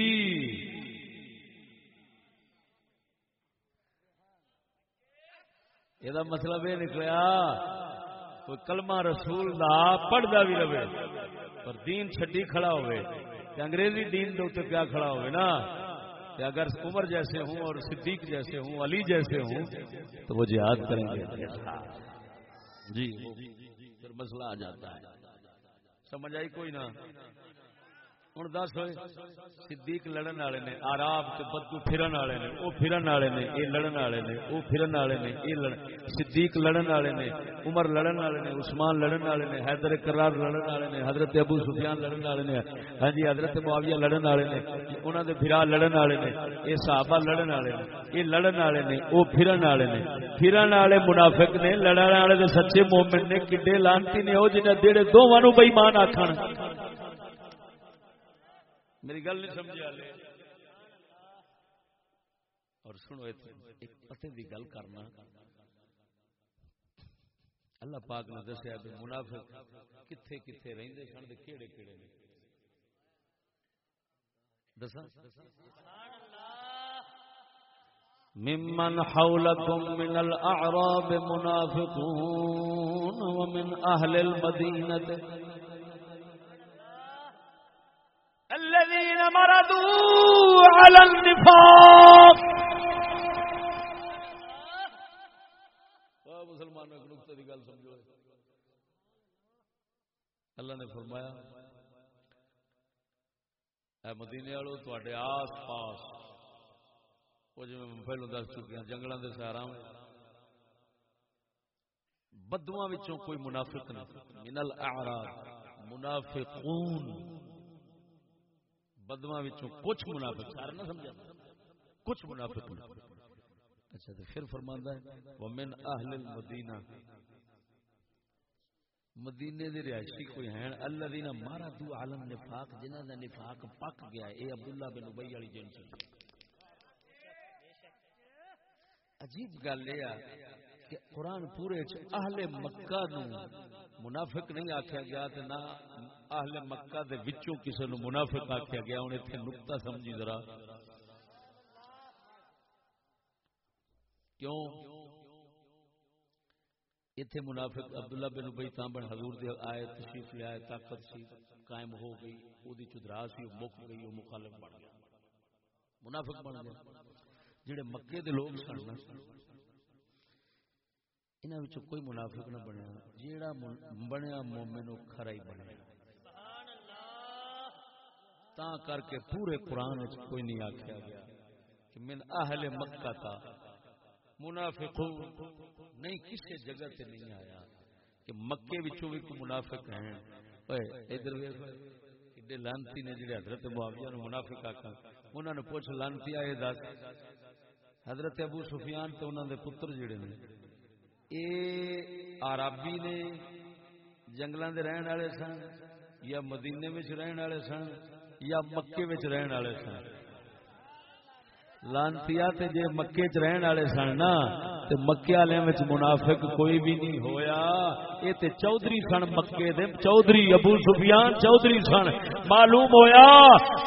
یہ مطلب یہ نکلیا۔ کوئی کلمہ رسول دا پڑھتا بھی رہے، پر دین چھٹی کھڑا ہوئے کہ انگریزی دین دے تو کیا کھڑا ہوئے نا۔ کہ اگر عمر جیسے ہوں اور صدیق جیسے ہوں، علی جیسے ہوں، تو وہ جہاد کریں گے۔ جی پھر مسئلہ آ جاتا ہے۔ سمجھ آئی کوئی نہ ہوں دس صدیق لڑن والے نے آراب تے بدو پھرن والے نے وہ پھرن والے نے یہ لڑن والے نے وہ پھرن والے نے یہ لڑن صدیق لڑن والے نے عمر لڑن والے نے عثمان لڑن والے نے حیدر کرار لڑن والے نے حضرت ابو سفیان لڑن والے نے ہاں جی حضرت معاویہ لڑن والے نے انہوں دے بھرا لڑن والے نے یہ صحابہ لڑن والے نے یہ لڑن والے نے وہ پھرن والے نے پھرن والے منافق نے لڑن والے دے سچے مومن نے کڈے لانتی نے وہ جنہیں دیڑے دونوں بےمان آخر میری گل نہیں سمجھا لے اور سنو ایک پتے دی گل کرنا۔ اللہ پاک نے دسیا کہ منافق کتھے کتھے رہندے سن تے کیڑے کیڑے نے۔ دسا ممن حولكم من الأعراب منافقون ومن أهل المدينة على النفاق. مسلمان ایک نقطے کی گل سمجھو۔ اللہ نے فرمایا، اے مدینے والو تے آس پاس وہ جی میں پہلو دس چکی ہوں جنگلوں کے سہارا بدواں کوئی منافق نہیں۔ من الاعراب منافقون۔ بدوا کچھ منافق سارے نہ سمجھا۔ کچھ منافق اچھا تو پھر فرماندا ہے، ومن اہل المدینہ مدینے دے رہائشی کوئی ہیں؟ الذین ماردوا علی النفاق، جنہاں دا نفاق پک گیا اے عبداللہ بن ابی والی جنس عجیب گل یہ کہ قرآن پورے اہل مکہ نو منافق نہیں آخیا گیا تے نہ اہل مکہ دے وچوں کسے نو منافق آخیا گیا ہن ایتھے نقطہ سمجھی ذرا۔ کیوں؟ ایتھے منافق عبداللہ بن ابی تاں حضور دے آئے، تشریف لے آئے، طاقت سی، قائم ہو گئی او دی چدرا سی او مک گئی او مخالف بن گیا۔ منافق بن گیا۔ جڑے مکے دے لوگ سن نا، انہاں وچوں کوئی منافق نہ بنیا، جیڑا بنیا مومن او کھرا ہی بنیا۔ تا کر کے پورے قرآن کوئی نہیں آکھیا گیا کہ من اہل مکہ تا منافق نہیں کسی جگہ تے نہیں آیا کہ مکے وچوں بھی کوئی منافق ہیں۔ اوے ادھر ویکھ کڈے لانتی نے جڑے حضرت معاویہ نو منافق آکھا انہاں نے پوچھ، لانتی آئے دس۔ حضرت ابو سفیان تے انہاں دے پتر جڑے نے، اے عربی نے جنگلاں دے رہن والے سن یا مدینے وچ رہن والے سن؟ یا مکے وچ رہن والے سن؟ لانتیا تے جے مکے چ رہن والے سن نا تے مکے والے وچ منافق کوئی بھی نہیں ہویا۔ اے تے چودھری سن مکے دے، چودھری ابو سفیان چودھری سن۔ معلوم ہویا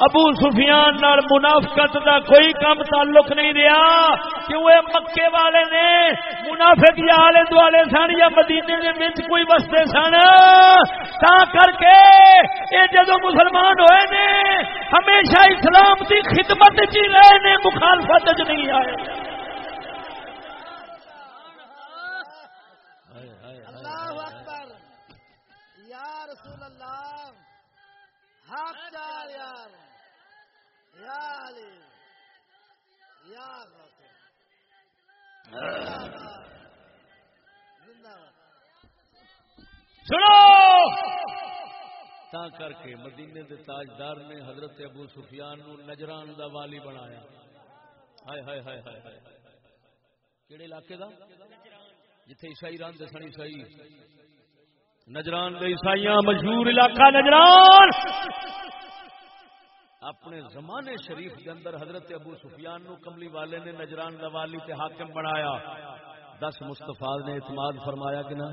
ابو سفیان نال منافقت دا کوئی کم تعلق نہیں رہیا۔ کیوں اے مکے والے نے منافق یا آلے دوالے سن یا مدینے دے وچ کوئی وستے سن؟ تا کر کے اے جدو مسلمان ہوئے نے، ہمیشہ اسلام دی خدمت چ رہے نے، مخالفت نہیں آئے اللہ اکبر یا رسول اللہ حق چار یار یا علی یا غوث زندہ باد سنو! تا کر کے مدینے دے تاجدار نے حضرت ابو سفیان نو نجران دا والی بنایا۔ ہائے ہائے ہائے ہائے ہائے۔ کیڑے علاقے دا؟ جتھے عیسائی رہن دے سن، عیسائی۔ نجران دے عیسائیاں مشہور علاقہ نجران۔ اپنے زمانے شریف کے اندر حضرت ابو سفیان نو کملی والے نے نجران دا والی تے حاکم بنایا۔ دس مستفا نے اعتماد فرمایا کہ نہ؟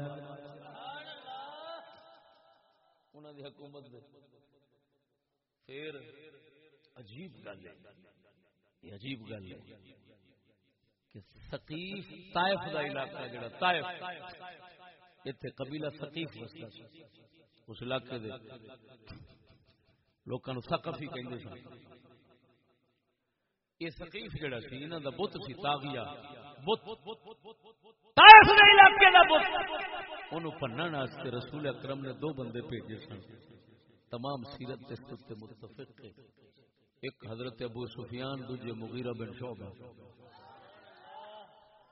انہوں دی حکومت دے۔ پھر عجیب گل ہے۔ یہ عجیب گل ہے کہ ثقیف طائف دا علاقہ جڑا طائف ایتھے قبیلہ ثقیف وسدا اس علاقے دے لوکاں نو ثقفی کہندے سن۔ یہ ثقیف جڑا سی، انہاں دا بت سی تاغیا بت۔ طائف دے علاقے دا بت۔ انہوں پنن واسطے رسول اکرم نے دو بندے بھیجے سن۔ تمام سیرت کے ستے متفق ہے ایک حضرت ابو سفیان، دوجے مغیرہ بن شعبہ۔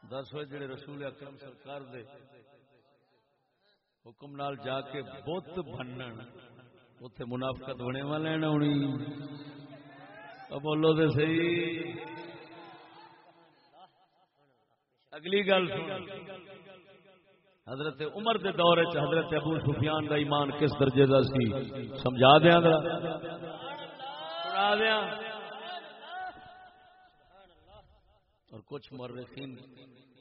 دس ہوئے جڑے رسول اکرم سرکار دے۔ حکم نال جا کے بت بنن اوتھے منافقت بنے والے نے ہونی۔ بولو تے صحیح۔ اگلی گل حضرت عمر دے دور چ حضرت ابو سفیان دا ایمان کس درجے دا سی؟ سمجھا دیاں ذرا۔ سنا دیاں اور کچھ مرخین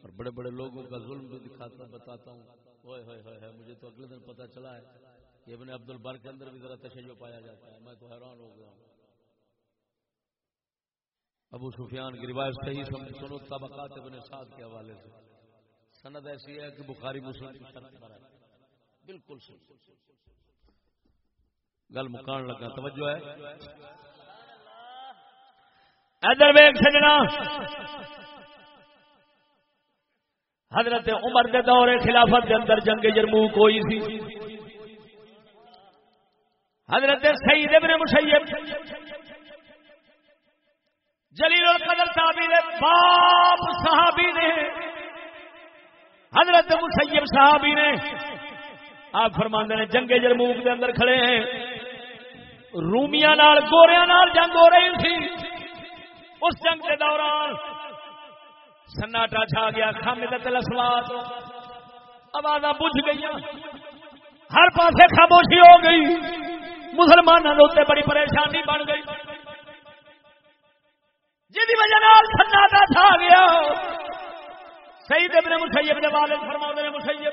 اور بڑے بڑے لوگوں کا ظلم بھی دکھاتا بتاتا ہوں۔ ہوئے ہوئے ہوئے، مجھے تو اگلے دن پتہ چلا ہے۔ کہ ابن عبد البر کے اندر بھی ذرا تشیع پایا جاتا ہے، میں تو حیران ہو گیا ہوں۔ ابو سفیان کی روایت صحیح سنو، طبقات ابن سعد کے حوالے سے۔ سند ایسی ہے کہ بخاری مسلم کی شرط پر ہے۔ بالکل گل مکان لگا، توجہ ہے۔ ادھر ویگ سجنا۔ حضرت عمر دے دور خلافت دے اندر جنگ جرموک ہوئی سی۔ حضرت سعید ابن مسیب، جلیل القدر صحابی نے باپ صحابی نے، حضرت مسیب صحابی نے، آپ فرماندے نے جنگ جرموک دے اندر کھڑے ہیں، رومیاں نال، گوریاں نال جنگ ہو رہی تھی۔ اس جنگ کے دوران سناٹا چھا گیا خامدت الاسوات آوازاں بجھ گئی ہر پاسے خاموشی ہو گئی۔ مسلمانوں کے بڑی پریشانی بن گئی۔ جی وجہ نال سناٹا چھا گیا۔ سعید ابن مسیب نے والد فرما نے، مسیب،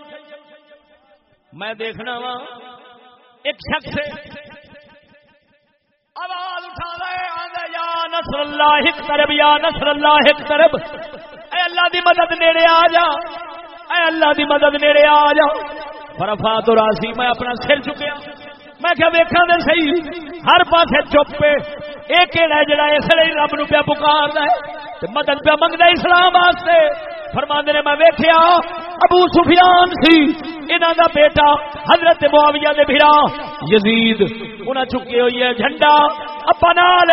میں دیکھنا وا، ایک شخص آواز اٹھا رہے آدھے یا نصر اللہ ایک طرف، یا نصر اللہ ایک طرف۔ اے اللہ دی مدد نیڑے آ جا۔ اے اللہ دی مدد نیڑے آ جا۔ فرفا تو راسی میں اپنا سر چکیا میں کیا ویکھا دے سی ہر پاسے چپ پہ ایک کہڑا جڑا اس لیے رب نو پیا پکار ہے؟ تے مدد پیا منگدا اسلام واسطے۔ فرماندے نے میں ویکھیا، ابو سفیان سی۔ انہاں دا بیٹا حضرت معاویہ دے بھرا یزید، انہاں چکے ہوئی ہے جھنڈا۔ اپا نال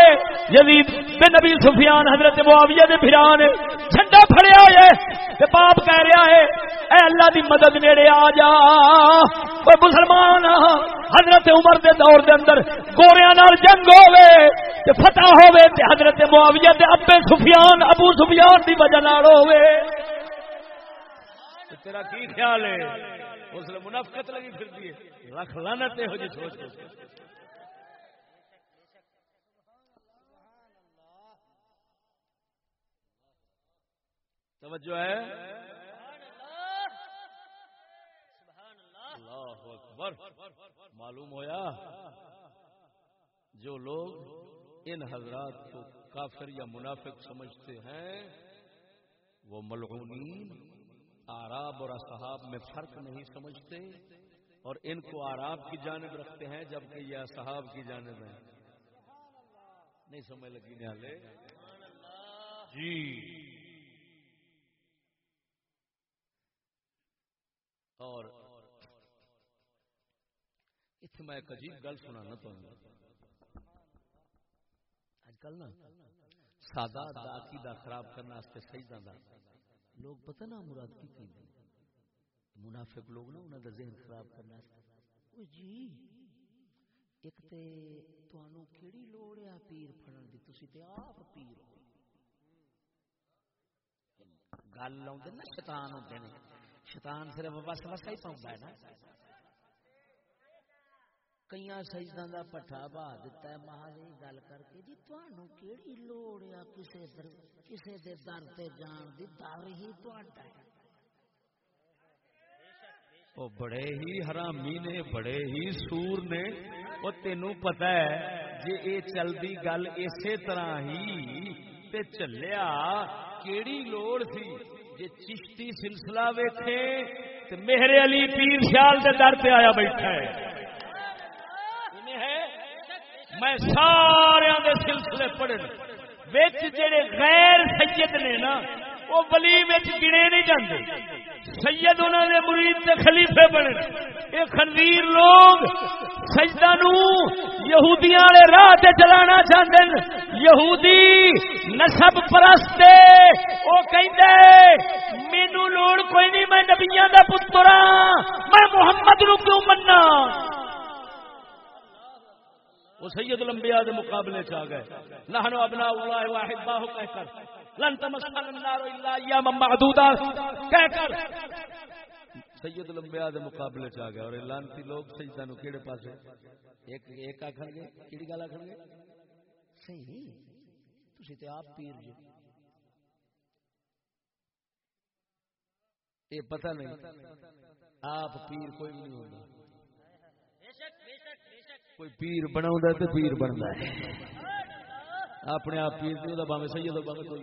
یزید بن نبی سفیان حضرت معاویہ دے بھرا نے جھنڈا پھڑیا ہوئے تے باپ کہہ رہا ہے، اے اللہ دی مدد نیڑے آ جا۔ او مسلمان، حضرت عمر دے دور دے اندر گوریاں نال جنگ ہوے تے فتح ہوے تے حضرت معاویہ دے ابے سفیان، ابو سفیان دی وجہ نال ہوے تیرا کی خیال ہے؟ اس لیے منافقت لگی پھرتی ہے۔ رکھ لانت ہو جی سوچ۔ توجہ ہے؟ اللہ اکبر، معلوم ہویا؟ جو لوگ ان حضرات کو کافر یا منافق سمجھتے ہیں، وہ ملعونین آراب اور اصحاب میں فرق نہیں سمجھتے اور ان کو آراب کی جانب رکھتے ہیں، جبکہ یہ اصحاب کی جانب ہیں۔ نہیں سمجھ لگی نالے جی۔ اور اتنے میں ایک عجیب گل سنا تو اج کل نا سادہ دا عقیدہ خراب کرنا کرنے صحیح دا لوگ پتہ نا مراد کی کی منافق لوگ نا انہوں کا ذہن خراب کرنا جی ایک تے تانوں کیڑی لوڑ ہے پیر پھڑن دی؟ تسی تے آپ پیر ہو۔ گل لاؤندے نا شیطان ہوندے نے۔ شیطان صرف بس بس ہی پاؤندا ہے نا۔ کئی سجدہ دا پٹھا بہا دیتا ہے مہاجی گل کر کے جی تانوں کیڑی لوڑ ہے، کسے در، کسے دے در تے جان دی در ہی تہاڈا ہے۔ او بڑے ہی حرامی نے، بڑے ہی سور نے، او تینوں پتہ ہے، جے اے چلدی گل اسی طرح ہی تے چلیا، کیڑی لوڑ سی۔ جے چشتی سلسلہ ویکھے تے مہر علی پیر سیال دے در پہ آیا بیٹھا ہے۔ میں سارے دے سلسلے پڑھے وچ جڑے غیر سید نے نا، وہ ولی وچ گنے نہیں جاندے۔ سید انہوں نے مرید تے خلیفے بنے یہ خنویر لوگ، سجدہ نو یہودیاں والے راہ تے چلانا چاہتے یہودی نسب پرستے او کہندے، مینوں لوڑ کوئی نہیں، میں نبیاں دا پتر ہاں۔ میں محمد نو کیوں مننا؟ وہ سید الانبیاء دے مقابلے چ آ گئے۔ نحنو ابناء اللہ واحباہ کہہ کر۔ لن تمسن النار الا ایاما معدودا کہہ کر۔ سید الانبیاء دے مقابلے چ آ گئے۔ اور لانتی لوگ سجدہ نو کیڑے پاسے؟ ایک ایک آکھن گے؟ کیڑی گل آکھن گے؟ صحیح. تسی تے آپ پیر جی۔ جو یہ پتہ نہیں، آپ پیر کوئی نہیں ہوتا کوئی پیر بنا تو پیر بنتا ہے۔ اپنے آپ پیر نہیں ہوتا باوے سید ہو باوے کوئی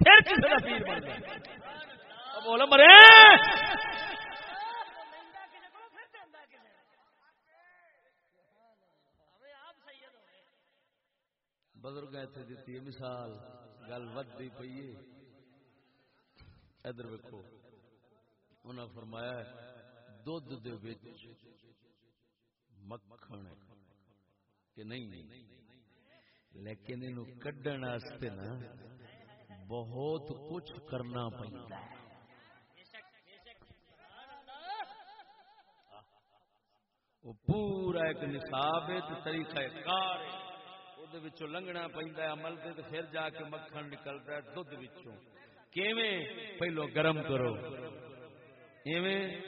پھر کسی کا پیر بن بولو مرے! بزرگ اتنے دیتی ہے، مثال، گل ودی پی ہے۔ ادھر ویکو انہیں فرمایا دھد دے مکھن کہ نہیں؟ لیکن یہ کڈن نا بہت کچھ کرنا پڑتا ہے۔ وہ پورا ایک نصاب ہے طریقہ کار وہ لنگنا پہنتا عمل سے پھر جا کے مکھن نکلتا ہے دھد کیویں؟ پہلو گرم کرو۔ ایویں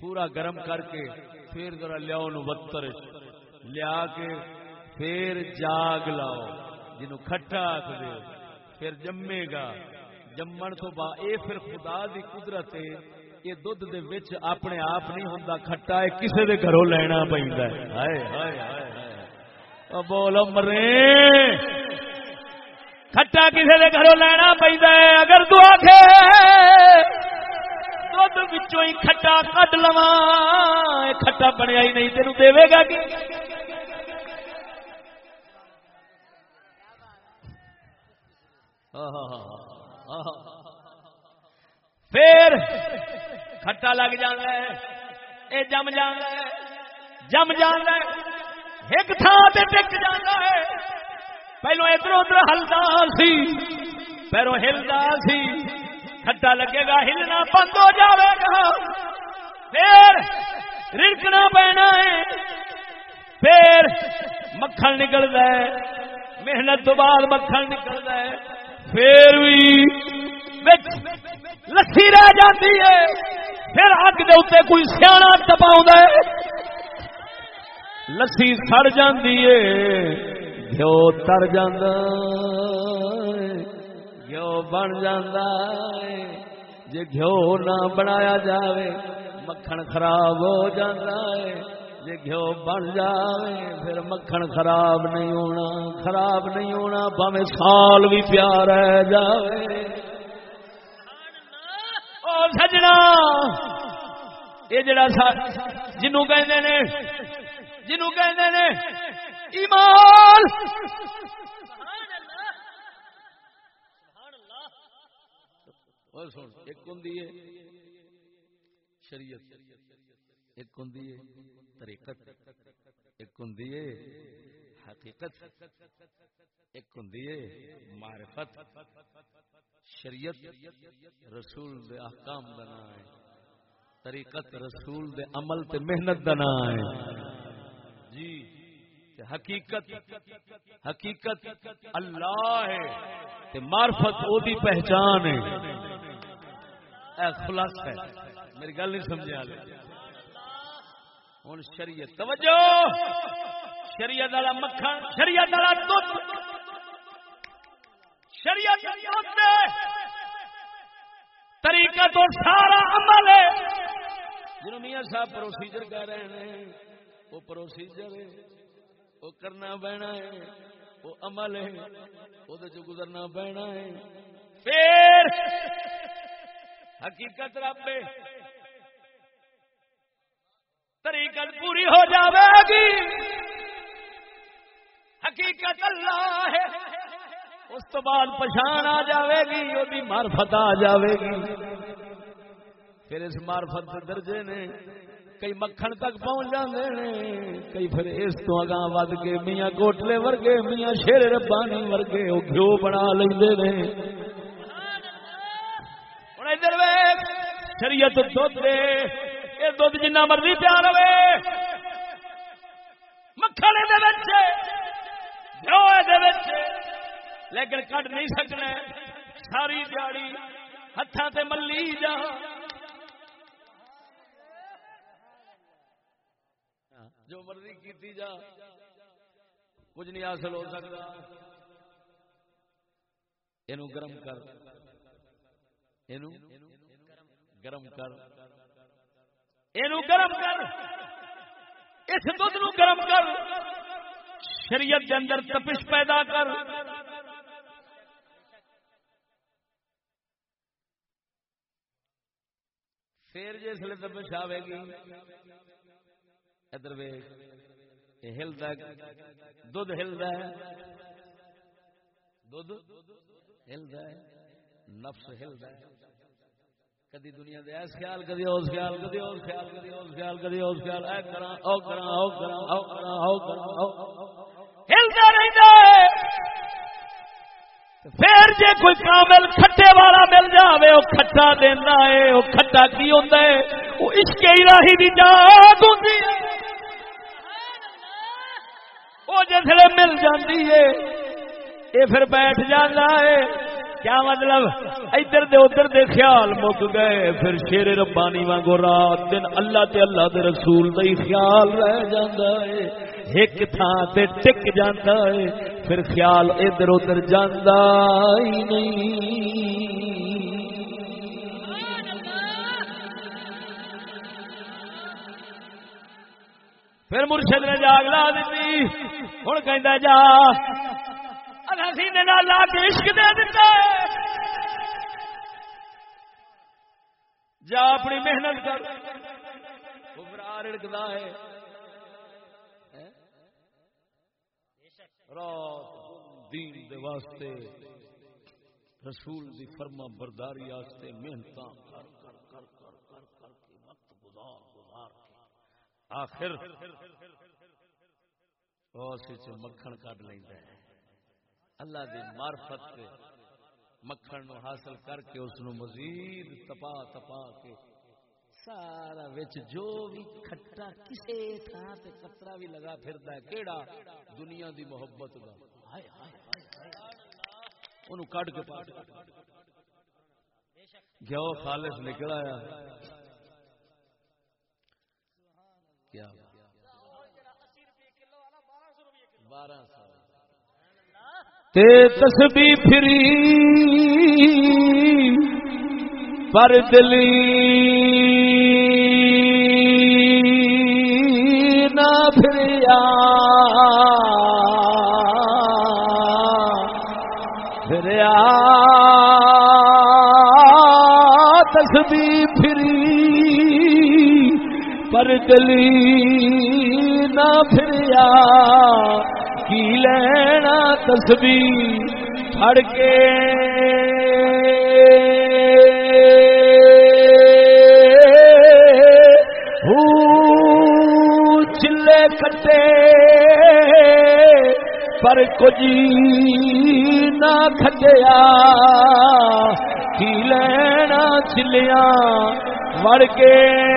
پورا گرم کر کے پھر ذرا لیاؤ نو بتر لیا کے پھر جاگ لاؤ۔ جنو کھٹا آخر پھر جمے گا۔ جمن تو بعد اے پھر خدا دی قدرت ہے یہ دھد دے وچ اپنے آپ نہیں ہوندا، کھٹا ہے کسے دے گھروں لینا پیندا ہے۔ ہائے ہائے ہائے۔ بول مرے کھٹا کسے دے گھروں لینا پیندا ہے اگر تو آکھے دھد وچوں ہی کھٹا کڈ لواں کھٹا بنیا ہی نہیں تینوں دے گا کی پھر کھٹا لگ جانا ہے اے جم جانا ہے جم جانا ہے ایک تھان سے ٹک جانا ہے۔ پہلو ادھر ادھر ہلدا سی پیروں ہلدا سی۔ کھٹا لگے گا، ہلنا بند ہو جاوے گا۔ پھر رڑکنا پینا ہے۔ پھر مکھن نکلتا ہے۔ محنت تو بعد مکھن نکلتا ہے۔ پھر بھی لسی رہ جاتی ہے۔ پھر اگ دے اتنے کوئی سیاح ٹپا لسی سڑ جاتی ہے گھو تر جانا گھو بن جانا جی گھو نہ بنایا جاوے مکھن خراب ہو جاتا ہے جی گھو بن جائے پھر مکھن خراب نہیں ہونا خراب نہیں ہونا پاوے سال بھی پیار رہ جائے سجنا یہ جڑا جنوں کہندے نے جنوں کہندے نے ایمان۔ ایک شریعت۔ ایک طریقت۔ ایک حقیقت۔ ایک معرفت۔ شریعت رسول دے احکام دا نام ہے۔ طریقت رسول دے عمل تے محنت دا نام ہے۔ جی حقیقت حقیقت اللہ ہے تے معرفت او دی پہچان ہے۔ اے خلاص ہے، میری گل نہیں سمجھا لے ہوں شریعت، توجہ! شریعت والا مکھن، شریعت والا دودھ شریعت طریقہ تو سارا عمل ہے۔ جنہوں میاں صاحب پروسیجر کہہ رہے ہیں وہ پروسیجر ہے وہ کرنا پینا ہے، وہ عمل ہے وہ گزرنا پینا ہے۔ پھر حقیقت رب طریقت پوری ہو جاوے گی۔ حقیقت اللہ ہے۔ اس تو بعد پچھان آ جاوے گی، وہ مارفت آ جاوے گی۔ پھر اس مارفت کے درجے نے کئی مکھن تک پہنچ جاندے نے، کئی پھر اس تو اگاں ود کے میاں کوٹلے ورگے، میاں شیر ربانی ورگے او گھیو بنا لیندے نے۔ ہن ادھر ویکھ، شریعت دودھ دے، اے دودھ جنہ مرضی پیار ہوے مکھن دے وچ، گھیو دے وچ، لیکن کڈ نہیں سکنا۔ ساری دیہڑی ہتھاں تے ملی جا جو مرضی کیتی جا، کچھ نہیں حاصل ہو سکتا۔ یہ گرم کر۔ گرم کر۔ گرم کر۔ اس دھد نو گرم کر۔ شریعت کے اندر تپش پیدا کر۔ پھر جسے تپش آئے گی ادھر ہلدا دھد ہلدا دھد ہلدا نفس ہلدا کدی دنیا دے ایس خیال، کدی اس خیال، کدی اس خیال، کدی اس خیال، کدی اس خیال۔ اے کراں، او کراں او کراں او کراں او کراں ہلدا رہندا ہے۔ پھر جے کوئی کامل کھٹے والا مل جاوے، او کھٹا دیندا ہے، او کھٹا کی ہوندا ہے؟ او عشق الہی دی جات ہوندی ہے جسے مل جاتی ہے۔ یہ پھر بیٹھ جانا ہے۔ کیا مطلب؟ ادھر دے ادھر دے خیال مک گئے۔ پھر شیر ربانی وانگو رات دن اللہ تے اللہ دے رسول دا ہی خیال رہ جاندہ ہے۔ ایک تھان تے ٹک جاندہ ہے۔ پھر خیال ادھر ادھر جاندہ ہی نہیں۔ پھر مرشد نے جاگ لا دیتی ہوں کہ جا۔ سینے لا کے عشق دے دیتا جا اپنی محنت کر۔ رڑکتا ہے۔ رات دین دے واسطے، رسول دی فرما برداری واسطے محنت کر کر کر کے وقت گزار گزار آخر مکھن کٹ لینا اللہ دی مارفت مکھن نو حاصل کر کے اس نو مزید تپا تپا کے سارا وچ جو بھی کھٹا کسے تھان تے قطرہ بھی لگا پھردا ہے، کیڑا؟ دنیا دی محبت دا۔ ہائے ہائے اونوں کڈ کے پا گیا خالص نکل آیا۔ کیا؟ بارہ تے تسبی پھری پر دلی۔ نہ پھریا۔ پھریا۔ تسبی پر گلی نہ پھریا، کی لینا تصویر پڑ کے۔ چلے کٹے، پر کچھ نہ کھجیا کی لینا چلیا مڑ کے۔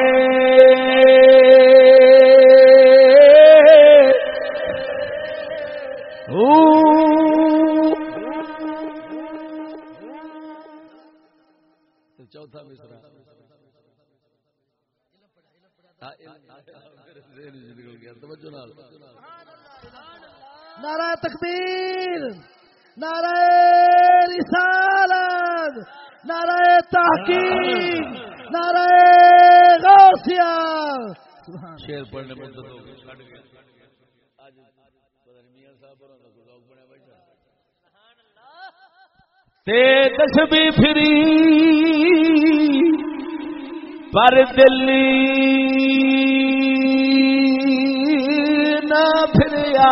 مصرا نعرہ تکبیر نعرہ رسالت نعرہ تحقیق نعرہ غوثیہ۔ شیر پڑھنے مدت ہو گئی صاحب اور ذوق بنیا بیٹھا تے دس فری پر دلی نہ پھریا۔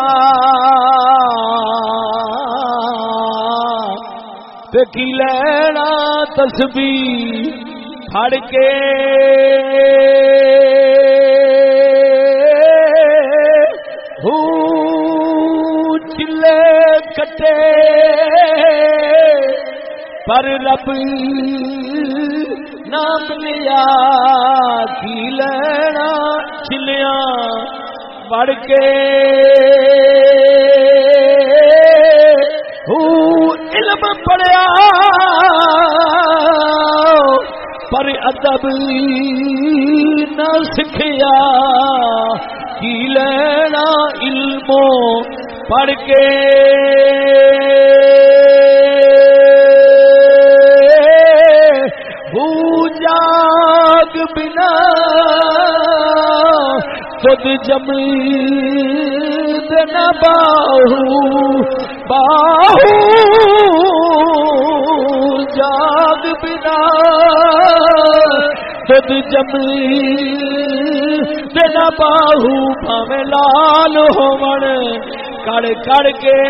تے کی لینا تسبیح پھڑ کے۔ کٹے پر رب نام لیا کی لینا چلیا بڑھ کے۔ علم پڑیا پر ادب نہ سکھیا کی لینا علموں پڑھ کے ہو جاگ بنا خود جمی نہ باہو باہو جاگ بنا خود جمی نہ باہو، بھاوے لال ہون کڑ کڑ کے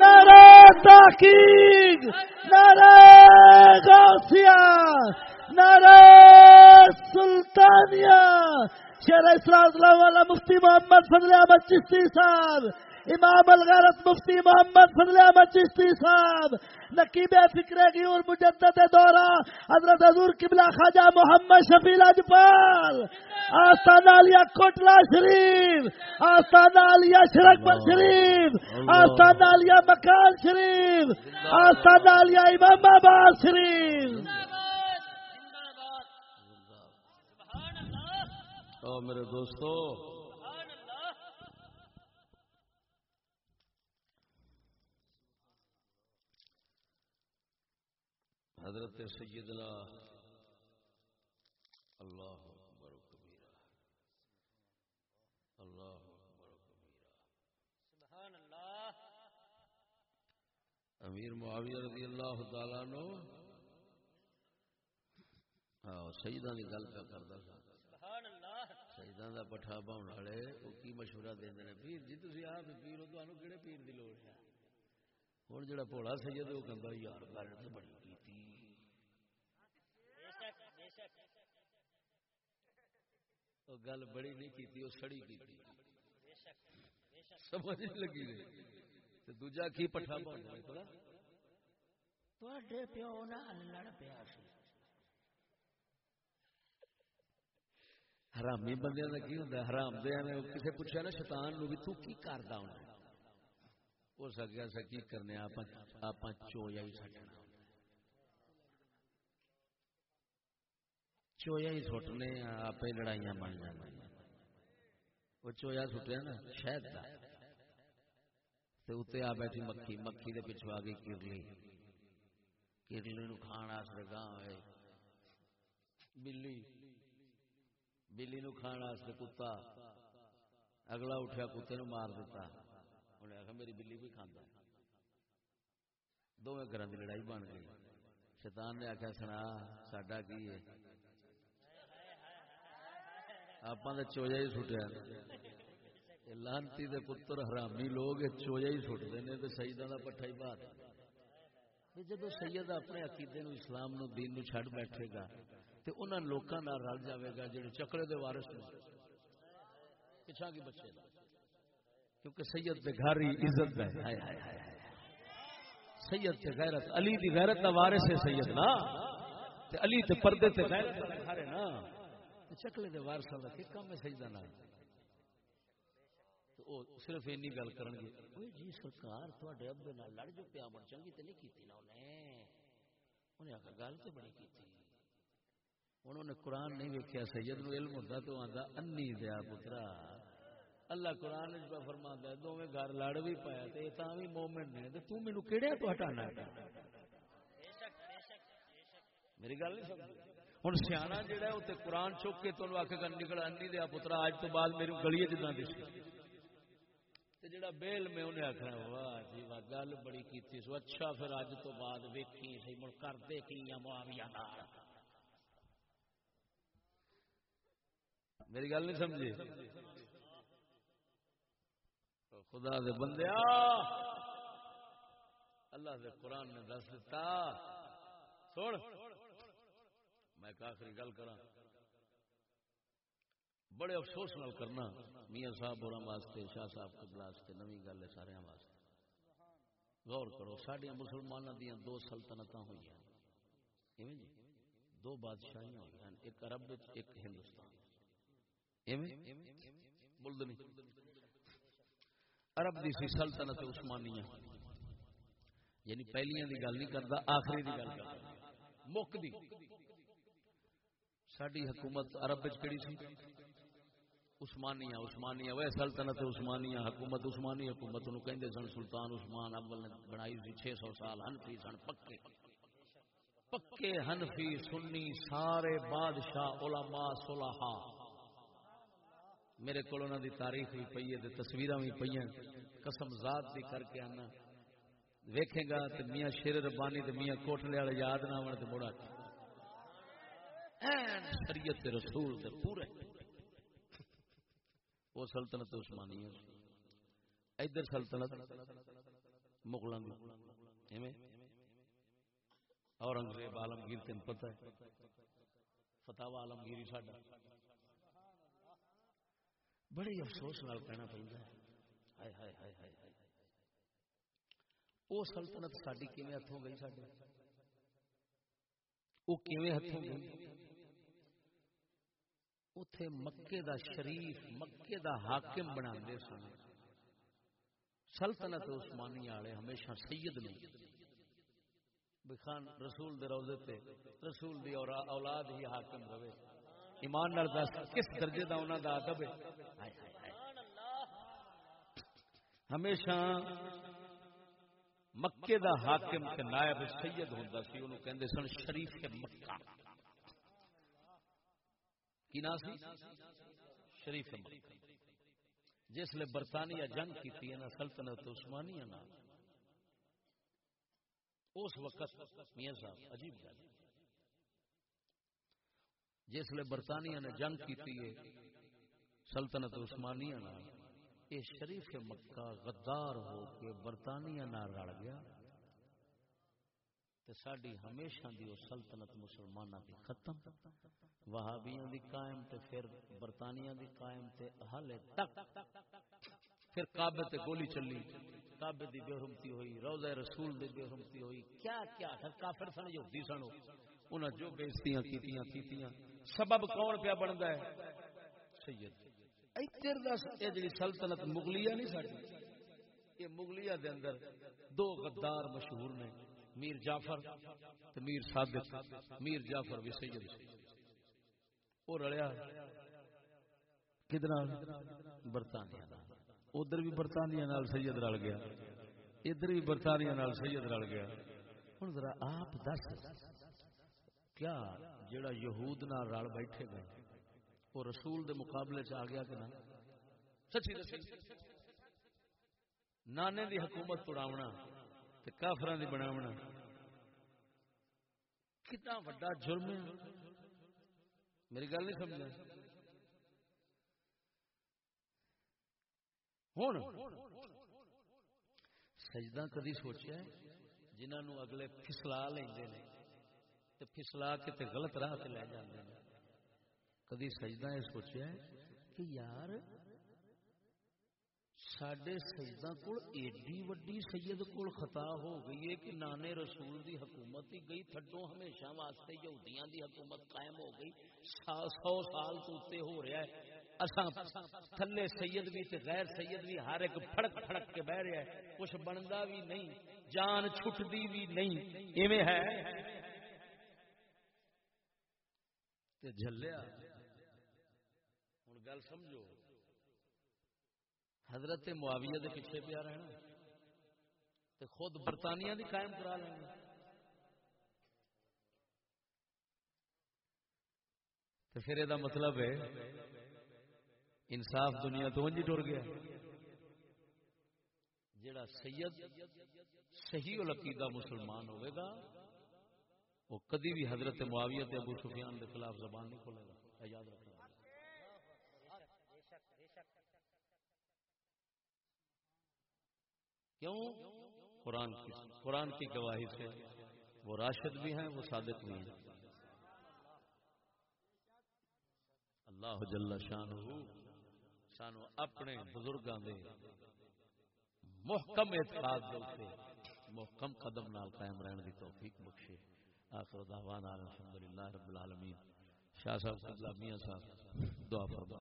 نعرہ نعرہ غوثیہ۔ نعرہ سلطانیہ شیر اسلام والا مفتی محمد فضل احمد چشتی صاحب امام الغیرت مفتی محمد فضل احمد چشتی صاحب نقیب فکر کی اور مجدد دورہ حضرت حضور قبلہ خواجہ محمد شفیع اجپال آستانہ علیہ کوٹلا شریف آستانہ علیہ شرکبل شریف آستانہ علیہ مکان شریف آستانہ علیہ امام آباد شریف او میرے دوستو حضرت سیدنا اللہ اکبر کبیرہ اللہ اکبر و کبیرہ۔ امیر معاویہ رضی اللہ تعالیٰ نو ہاں سیدہ کی گل پہ کرتا تھا۔ شہیداں دا پٹھا باؤن والے وہ کی مشورہ دے نے پیر جی تھی آپ پیر ہو تمہیں کہڑے پیر دی لوڑ ہے ہوں جڑا بھولا سید وہ کہتا یار گل تو بڑی کیتی وہ گل بڑی نہیں کیتی وہ سڑی کیتی سمجھ نہیں لگی رہی تے دوجا کی پٹھا باؤن والے پتا پیو نال لڑ پیا سی حرامی بندے کا کی ہوتا حرام دیا نے کسی پوچھا نا، شیطان نو بھی تو کی کردا ہونا ہو سکیا سا کی کرنے آپ آپ چویا ہی سٹنا۔ چویا ہی سٹنے آپ لڑائیاں بن جانا۔ وہ چویا سٹیا نا، شہد کا تے اتنے آ بیٹھی مکھی مکھی دے پیچھے آ گئی کرلی کرلی نو کھان واسطے گاں بلی بلی نو کھان واسطے کتا۔ اگلا اٹھیا کتے نو مار دیتا۔ انہیں آخر میری بلی بھی کھانا دونوں گھر کی لڑائی بن گئی۔ شیطان نے آخیا، سنا، ساڈا کی ہے؟ آپ تو چوجا ہی سٹیا۔ لانتی دے پتر، حرامی لوگ چوجا ہی سٹتے ہیں تو سیدہ کا پٹھا ہی بات۔ جب سید اپنے عقیدے نو، اسلام نو، دین نو چھڑ بیٹھے گا تے انہاں لوکاں نال رل جاوے گا جڑے چکرے دے وارث نے۔ پچھا کی بچے دا۔ کیونکہ سید دے گھر ہی عزت ہے۔ ہائے ہائے ہائے سید تے غیرت، علی دی غیرت دا وارث ہے سید نا۔ تے علی تے پردے تے غیرت دا گھر ہے نا۔ تے چکلے دے وارثاں دا کی کام ہے سیدہ نال تے او صرف اینی گل کرن گے۔ اوے جی سرکار تواڈے ابے نال لڑ جو پیا من چنگی تے نہیں کیتی نا انہیں انہیں آکھا گل تے بڑی کیتی۔ انہوں نے قرآن نہیں ویکیا سید نو علم ہوتا تو آتا انی دیا پترا۔ اللہ قرآن پہ فرما ہے، دونوں گھر لڑ بھی پایا تو یہ بھی مومنٹ نے۔ تو تو مینو کہڑے تو ہٹانا میری گل نہیں سمجھ ہوں سیاح جہا ہے وہ قرآن چک کے تمہیں آخ کر نکل انی دیا پترا اج تو بعد میری گلی جدا دس جڑا بیل میں انہیں آخنا واہ جی واہ، گل بڑی کی سو اچھا پھر اج تو بعد ویکھی سی مڑ کرتے کی معاویہ دار میری گل نہیں سمجھی؟ خدا دے بندے اللہ دے قرآن نے دس دیتا چھوڑ میں آخری گل کرا بڑے افسوس نال کرنا، میاں صاحب اور واسطے، شاہ صاحب قبل واسطے نوی گل ہے سارے واسطے۔ غور کرو سڈیا مسلمانوں دیا دو سلطنت ہوئی ہیں۔ جی دو بادشاہیاں ہوئی ہیں، ایک عرب ایک ہندوستان۔ بولدنی عرب دی سی سلطنت عثمانیہ۔ یعنی پہلیاں دی گل نہیں کرتا آخری دی گل کرتا مک دی۔ ساری حکومت عرب کہڑی سی؟ عثمانیہ عثمانیہ۔ وہ سلطنت عثمانیہ، حکومت عثمانی حکومت نو کہندے سن سلطان عثمان اول نے بنائی سی 600 سال ہنفی سن، پکے۔ پکے ہنفی، سنی، سارے بادشاہ، علماء، صلحاء۔ میرے کو دی تاریخ بھی پی ہے تصویر بھی پہ قسم ذات بھی کر کے آنا۔ ویکھے گا تو میاں شیر ربانی تو میاں کوٹلے والے یاد نہ آن تو بڑا اچھا۔ شریعت رسول سے پورے۔ وہ سلطنت عثمانی ہے۔ ادھر سلطنت مغلوں کی اورنگزیب عالمگیر تین پتہ ہے۔ فتح عالمگیری ساڈا۔ بڑے افسوس نال کہنا پہ وہ سلطنت ساری کھے ہاتھوں گئی سڈے وہ ہاتھوں گئی؟ اتے مکے دا شریف مکے دا حاکم بنا سن۔ سلطنت عثمانی والے ہمیشہ سید نے بخان رسول دے روزے تے رسول دی اولاد ہی حاکم رہے۔ ایمان نال دس، کس درجے دا انہاں دا ادب ہے؟ ہمیشہ مکے دا حاکم تے نائب سید ہوندا سی اونوں کہندے سن شریف مکہ۔ کی نام سی؟ شریف مکہ۔ جس لے برطانیہ جنگ کیتی ہے نا سلطنت عثمانیہ نال۔ اس وقت میاں صاحب، عجیب گل۔ جس لیے برطانیہ نے جنگ کی سلطنت عثمانیہ نہ۔ یہ شریف مکہ غدار ہو کے برطانیہ نہ رڑ گیا۔ تے ساڈی ہمیشہ دی وہ سلطنت مسلمانہ دی ختم۔ وہابیاں دی قائم تے پھر برطانیہ دی قائم تے حالے تک۔ پھر کعبے تے گولی چلی۔ کعبے دی بے حرمتی ہوئی روضہ رسول دی بے حرمتی ہوئی۔ کیا کیا کافر سن یہودی سن انہاں جو بےزتیاں کیتیاں کیتیاں۔ سبب کون پیا بندا ہے؟ سید۔ ایتر دس اے جڑی سلطنت مغلیہ نہیں ساڈی یہ مغلیہ دے اندر دو غدار مشہور نے، میر جعفر تے میر صادق میر جعفر بھی سید۔ وہ رلیا کدنا؟ برطانیہ ادھر بھی برطانیہ نال سید رل گیا۔ ادھر بھی برطانیہ نال سید رل گیا۔ ہوں ذرا آپ دس۔ کیا جڑا یہود نال رل بیٹھے گئے وہ رسول دے مقابلے چ آ گیا کہ نہ؟ سچی دسی؟ نانے دی حکومت توڑاونا تے کافران دی بناونا۔ کتنا وڈا جرم ہے۔ میری گل نہیں سمجھا؟ ہوں سجدہ کدی سوچا جنہوں اگلے پھسلا لیں تے پھسلا کے تے غلط راہ تے لے جاندے ہیں کدی سجدہ یہ سوچا کہ یار سڈے سجدہ کول ایڈی وڈی سید کول خطا ہو گئی ہے کہ نانے رسول دی حکومت ہی گئی تھڈو ہمیشہ واسطے یہودیاں دی حکومت قائم ہو گئی۔ سو سال تو اتنے ہو رہا ہے۔ اساں تھلے سید بھی تے غیر سید بھی ہر ایک پھڑک پھڑک کے بہ رہا ہے۔ کچھ بندا بھی نہیں، جان چھٹدی بھی نہیں۔ ایویں ہے؟ تے جھلیا۔ ہوں گل سمجھو۔ حضرت معاویہ دے پیچھے پیا رہنا۔ تے خود برطانیہ دی قائم کرا لینا تو پھر یہ مطلب ہے، انصاف دنیا تو انج ٹر گیا۔ جڑا سید صحیح العقیدہ مسلمان ہوئے گا وہ کدی بھی حضرت معاویت ابو سفیان کے خلاف زبان نہیں کھولے گا۔ یاد رکھنا۔ کیوں؟ قرآن کی قرآن کی گواہی سے۔ وہ راشد بھی ہیں، وہ صادق بھی ہیں۔ اللہ جل شان سانو اپنے بزرگوں کے محکم اعتقاد سے محکم قدم نال قائم رہن کی توفیق بخشے۔ آخر دعوانا الحمدللہ رب العالمین۔ شاہ صاحب میاں صاحب دعا فرما۔